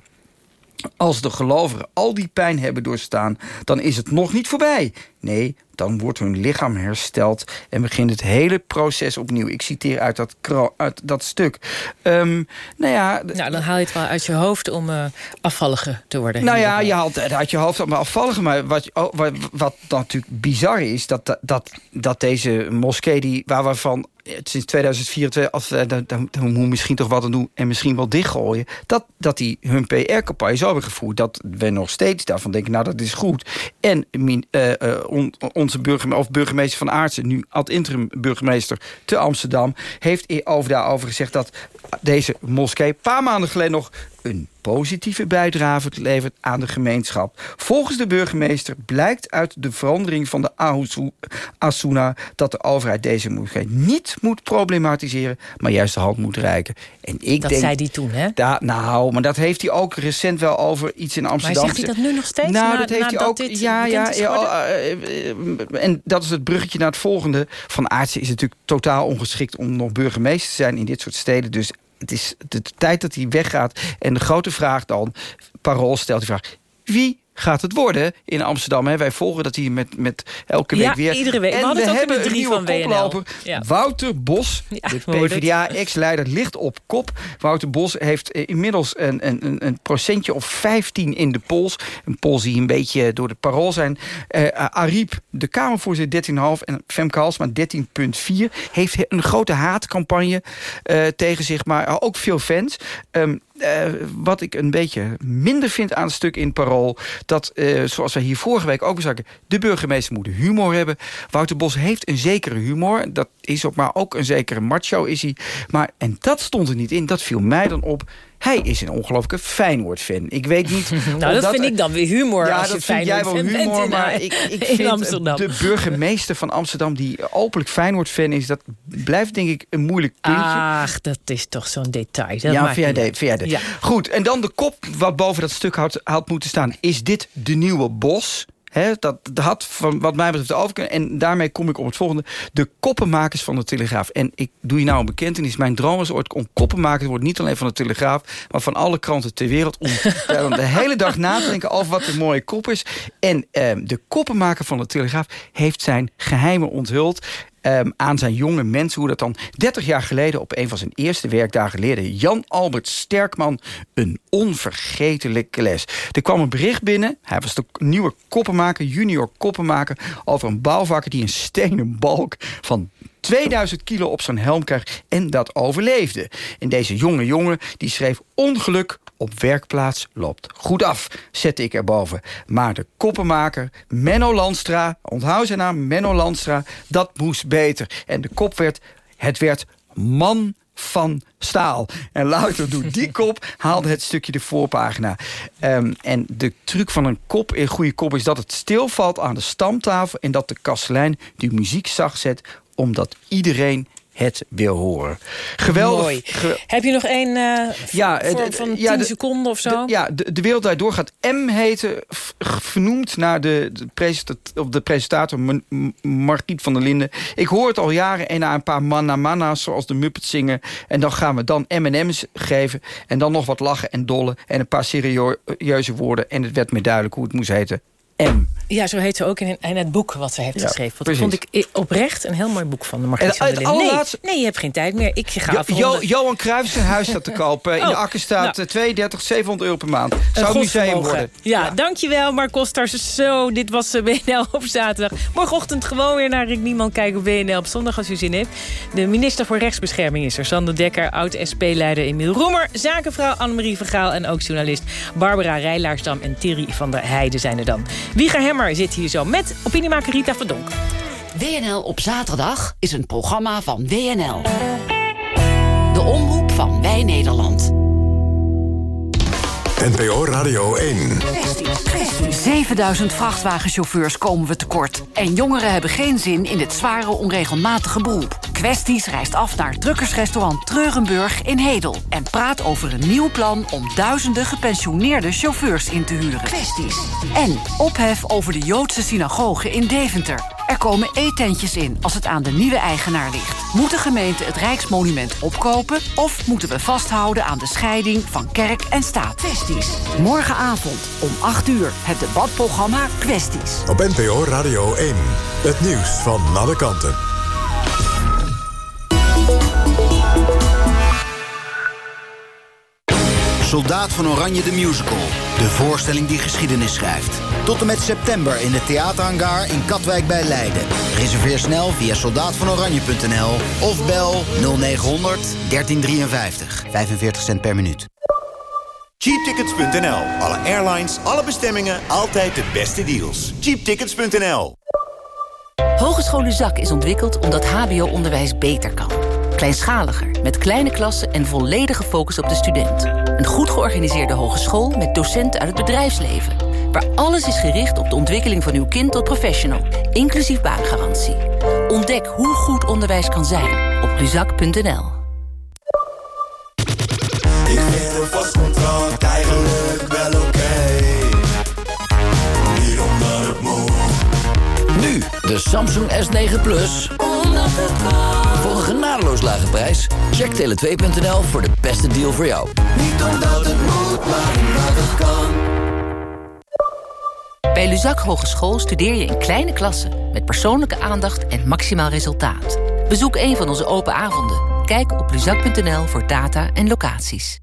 S23: Als de gelovigen al die pijn hebben doorstaan... dan is het nog niet voorbij. Nee, dan wordt hun lichaam hersteld en begint het hele proces opnieuw. Ik citeer uit dat, uit dat stuk. Um, nou ja...
S2: Nou, dan haal je het wel uit je hoofd om uh, afvallige te worden.
S23: Nou ja, je haalt het uit je hoofd om afvallige. Maar wat, wat, wat natuurlijk bizar is, dat, dat, dat deze moskee... Die, waar we van sinds 2024, als, uh, dan, dan, misschien toch wat aan doen... en misschien wel dichtgooien, dat, dat die hun PR-campagne zo hebben gevoerd... dat we nog steeds daarvan denken, nou, dat is goed. En uh, on, onze burgemeester, of burgemeester van Aartsen... nu ad-interim burgemeester te Amsterdam... heeft over daarover gezegd dat deze moskee... paar maanden geleden nog een positieve bijdrage levert aan de gemeenschap. Volgens de burgemeester blijkt uit de verandering van de Asuna... dat de overheid deze moskee niet moet problematiseren... maar juist de hand moet reiken.
S2: En ik dat denk, zei hij toen, hè?
S23: Da, nou, maar dat heeft hij ook recent wel over iets in Amsterdam.
S2: Maar zegt hij dat nu nog steeds?
S23: Nou, dat heeft hij ook. Ja, ja, ja uh, uh, en dat is het bruggetje naar het volgende. Van Aartsen is natuurlijk totaal ongeschikt om nog burgemeester te zijn in dit soort steden. Dus het is de tijd dat hij weggaat. En de grote vraag dan, Parool stelt die vraag... wie gaat het worden in Amsterdam. Hè? Wij volgen dat hier met, met elke week
S2: ja,
S23: weer.
S2: iedere week.
S23: En
S2: we,
S23: we hebben nieuwe
S2: van.
S23: Wouter Bos, de PvdA-ex-leider, ligt op kop. Wouter Bos heeft inmiddels een, een, een procentje of 15 in de pols. Een pols die een beetje door de parool zijn. Uh, Ariep, de Kamervoorzitter, 13,5. En Femke Halsma, 13,4. Heeft een grote haatcampagne uh, tegen zich, maar ook veel fans. Um, uh, wat ik een beetje minder vind aan het stuk in Parool... dat, uh, zoals we hier vorige week ook zagen... de burgemeester moet humor hebben. Wouter Bos heeft een zekere humor. Dat is ook maar ook een zekere macho is hij. Maar, en dat stond er niet in. Dat viel mij dan op. Hij is een ongelooflijke Feyenoord-fan. Ik weet niet...
S2: nou, dat, vind ik dan weer humor.
S23: Ja,
S2: als
S23: dat
S2: vind
S23: jij wel humor. maar ik, ik vind
S2: Amsterdam.
S23: de burgemeester van Amsterdam... die openlijk Feyenoord-fan is... dat blijft denk ik een moeilijk puntje.
S2: Ach, dat is toch zo'n detail. Dat
S23: ja. VRD. Ja. Goed, en dan de kop wat boven dat stuk had, had moeten staan. Is dit de nieuwe Bos? He, dat had van wat mij betreft over kunnen. En daarmee kom ik op het volgende. De koppenmakers van de Telegraaf. En ik doe je nou een bekentenis. Mijn droom is ooit om koppenmakers te worden. Niet alleen van de Telegraaf, maar van alle kranten ter wereld. Om de hele dag na te denken over wat een mooie kop is. En eh, de koppenmaker van de Telegraaf heeft zijn geheimen onthuld. Um, aan zijn jonge mensen. Hoe dat dan 30 jaar geleden op een van zijn eerste werkdagen leerde Jan Albert Sterkman een onvergetelijke les. Er kwam een bericht binnen. Hij was de nieuwe koppenmaker, junior koppenmaker... over een bouwvakker die een stenen balk van 2000 kilo op zijn helm kreeg en dat overleefde. En deze jonge jongen die schreef ongeluk op werkplaats loopt goed af, zette ik erboven. Maar de koppenmaker, Menno Landstra, onthoud zijn naam, Menno Landstra... dat moest beter. En de kop werd, het werd man van staal. En louter doet die kop haalde het stukje de voorpagina. Um, en de truc van een kop, een goede kop... is dat het stilvalt aan de stamtafel... en dat de kastelein de muziek zacht zet... omdat iedereen het wil horen. Geweldig.
S2: Mooi. Heb je nog één uh, ja, van ja, 10 seconden of zo?
S23: Ja, de, de Wereld Daardoor gaat M heten, vernoemd naar de, de, presentator, de presentator Margriet van der Linden. Ik hoor het al jaren en na een paar manna manna's zoals de Muppets zingen. En dan gaan we dan M&M's geven en dan nog wat lachen en dollen en een paar serieuze woorden. En het werd me duidelijk hoe het moest heten. M.
S2: Ja, zo heet ze ook in, in het boek wat ze heeft geschreven. Dat vond ik oprecht een heel mooi boek van de Margriet van der. Nee, nee, je hebt geen tijd meer. Ik ga jo,
S23: jo Johan Cruijff zijn huis staat te kopen. In de oh, akker staat nou. 32, 700 euro per maand. Zou een museum worden.
S2: Ja, ja, dankjewel Mark Kosters. Zo, dit was eh, BNL op zaterdag. Morgenochtend gewoon weer naar Rick Niemand kijken op BNL op zondag als u zin heeft. De minister voor Rechtsbescherming is er. Sander Dekker, oud-SP-leider Emiel Roemer. Zakenvrouw Annemarie Vergaal en ook journalist Barbara Rijlaarsdam en Thierry van der Heijden zijn er dan. Wieger Hemmer zit hier zo met opiniemaker Rita Verdonk.
S14: WNL op zaterdag is een programma van WNL. De omroep van Wij Nederland.
S1: NPO Radio 1.
S14: 7000 vrachtwagenchauffeurs komen we tekort. En jongeren hebben geen zin in dit zware, onregelmatige beroep. Kwesties reist af naar drukkersrestaurant Treurenburg in Hedel. En praat over een nieuw plan om duizenden gepensioneerde chauffeurs in te huren. Kwesties. En ophef over de Joodse synagoge in Deventer. Er komen eetentjes in als het aan de nieuwe eigenaar ligt. Moet de gemeente het Rijksmonument opkopen... of moeten we vasthouden aan de scheiding van kerk en staat? Kwesties. Morgenavond om 8 uur het debatprogramma Kwesties.
S1: Op NPO Radio 1. Het nieuws van alle kanten.
S26: Soldaat van Oranje de Musical. De voorstelling die geschiedenis schrijft. Tot en met september in de theaterhangar in Katwijk bij Leiden. Reserveer snel via soldaatvanoranje.nl of bel 0900 1353. 45 cent per minuut.
S27: Cheaptickets.nl. Alle airlines, alle bestemmingen, altijd de beste deals. Cheaptickets.nl.
S28: Hogeschool Zak is ontwikkeld omdat hbo-onderwijs beter kan. Kleinschaliger, met kleine klassen en volledige focus op de student. Een goed georganiseerde hogeschool met docenten uit het bedrijfsleven. Waar alles is gericht op de ontwikkeling van uw kind tot professional. Inclusief baangarantie. Ontdek hoe goed onderwijs kan zijn op luzak.nl.
S29: Ik vind een vast contract eigenlijk wel oké. Niet omdat het moet.
S30: Nu, de Samsung S9 Plus. Voor een genadeloos lage prijs. Check tele2.nl voor de beste deal voor jou.
S29: Niet omdat het moet, maar omdat het kan.
S28: Bij Luzak Hogeschool studeer je in kleine klassen... met persoonlijke aandacht en maximaal resultaat. Bezoek een van onze open avonden. Kijk op luzak.nl voor data en locaties.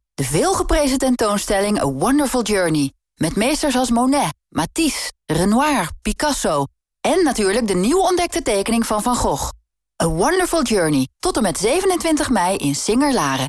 S28: De veelgeprezen tentoonstelling A Wonderful Journey. Met meesters als Monet, Matisse, Renoir, Picasso... en natuurlijk de nieuw ontdekte tekening van Van Gogh. A Wonderful Journey. Tot en met 27 mei in Singer-Laren.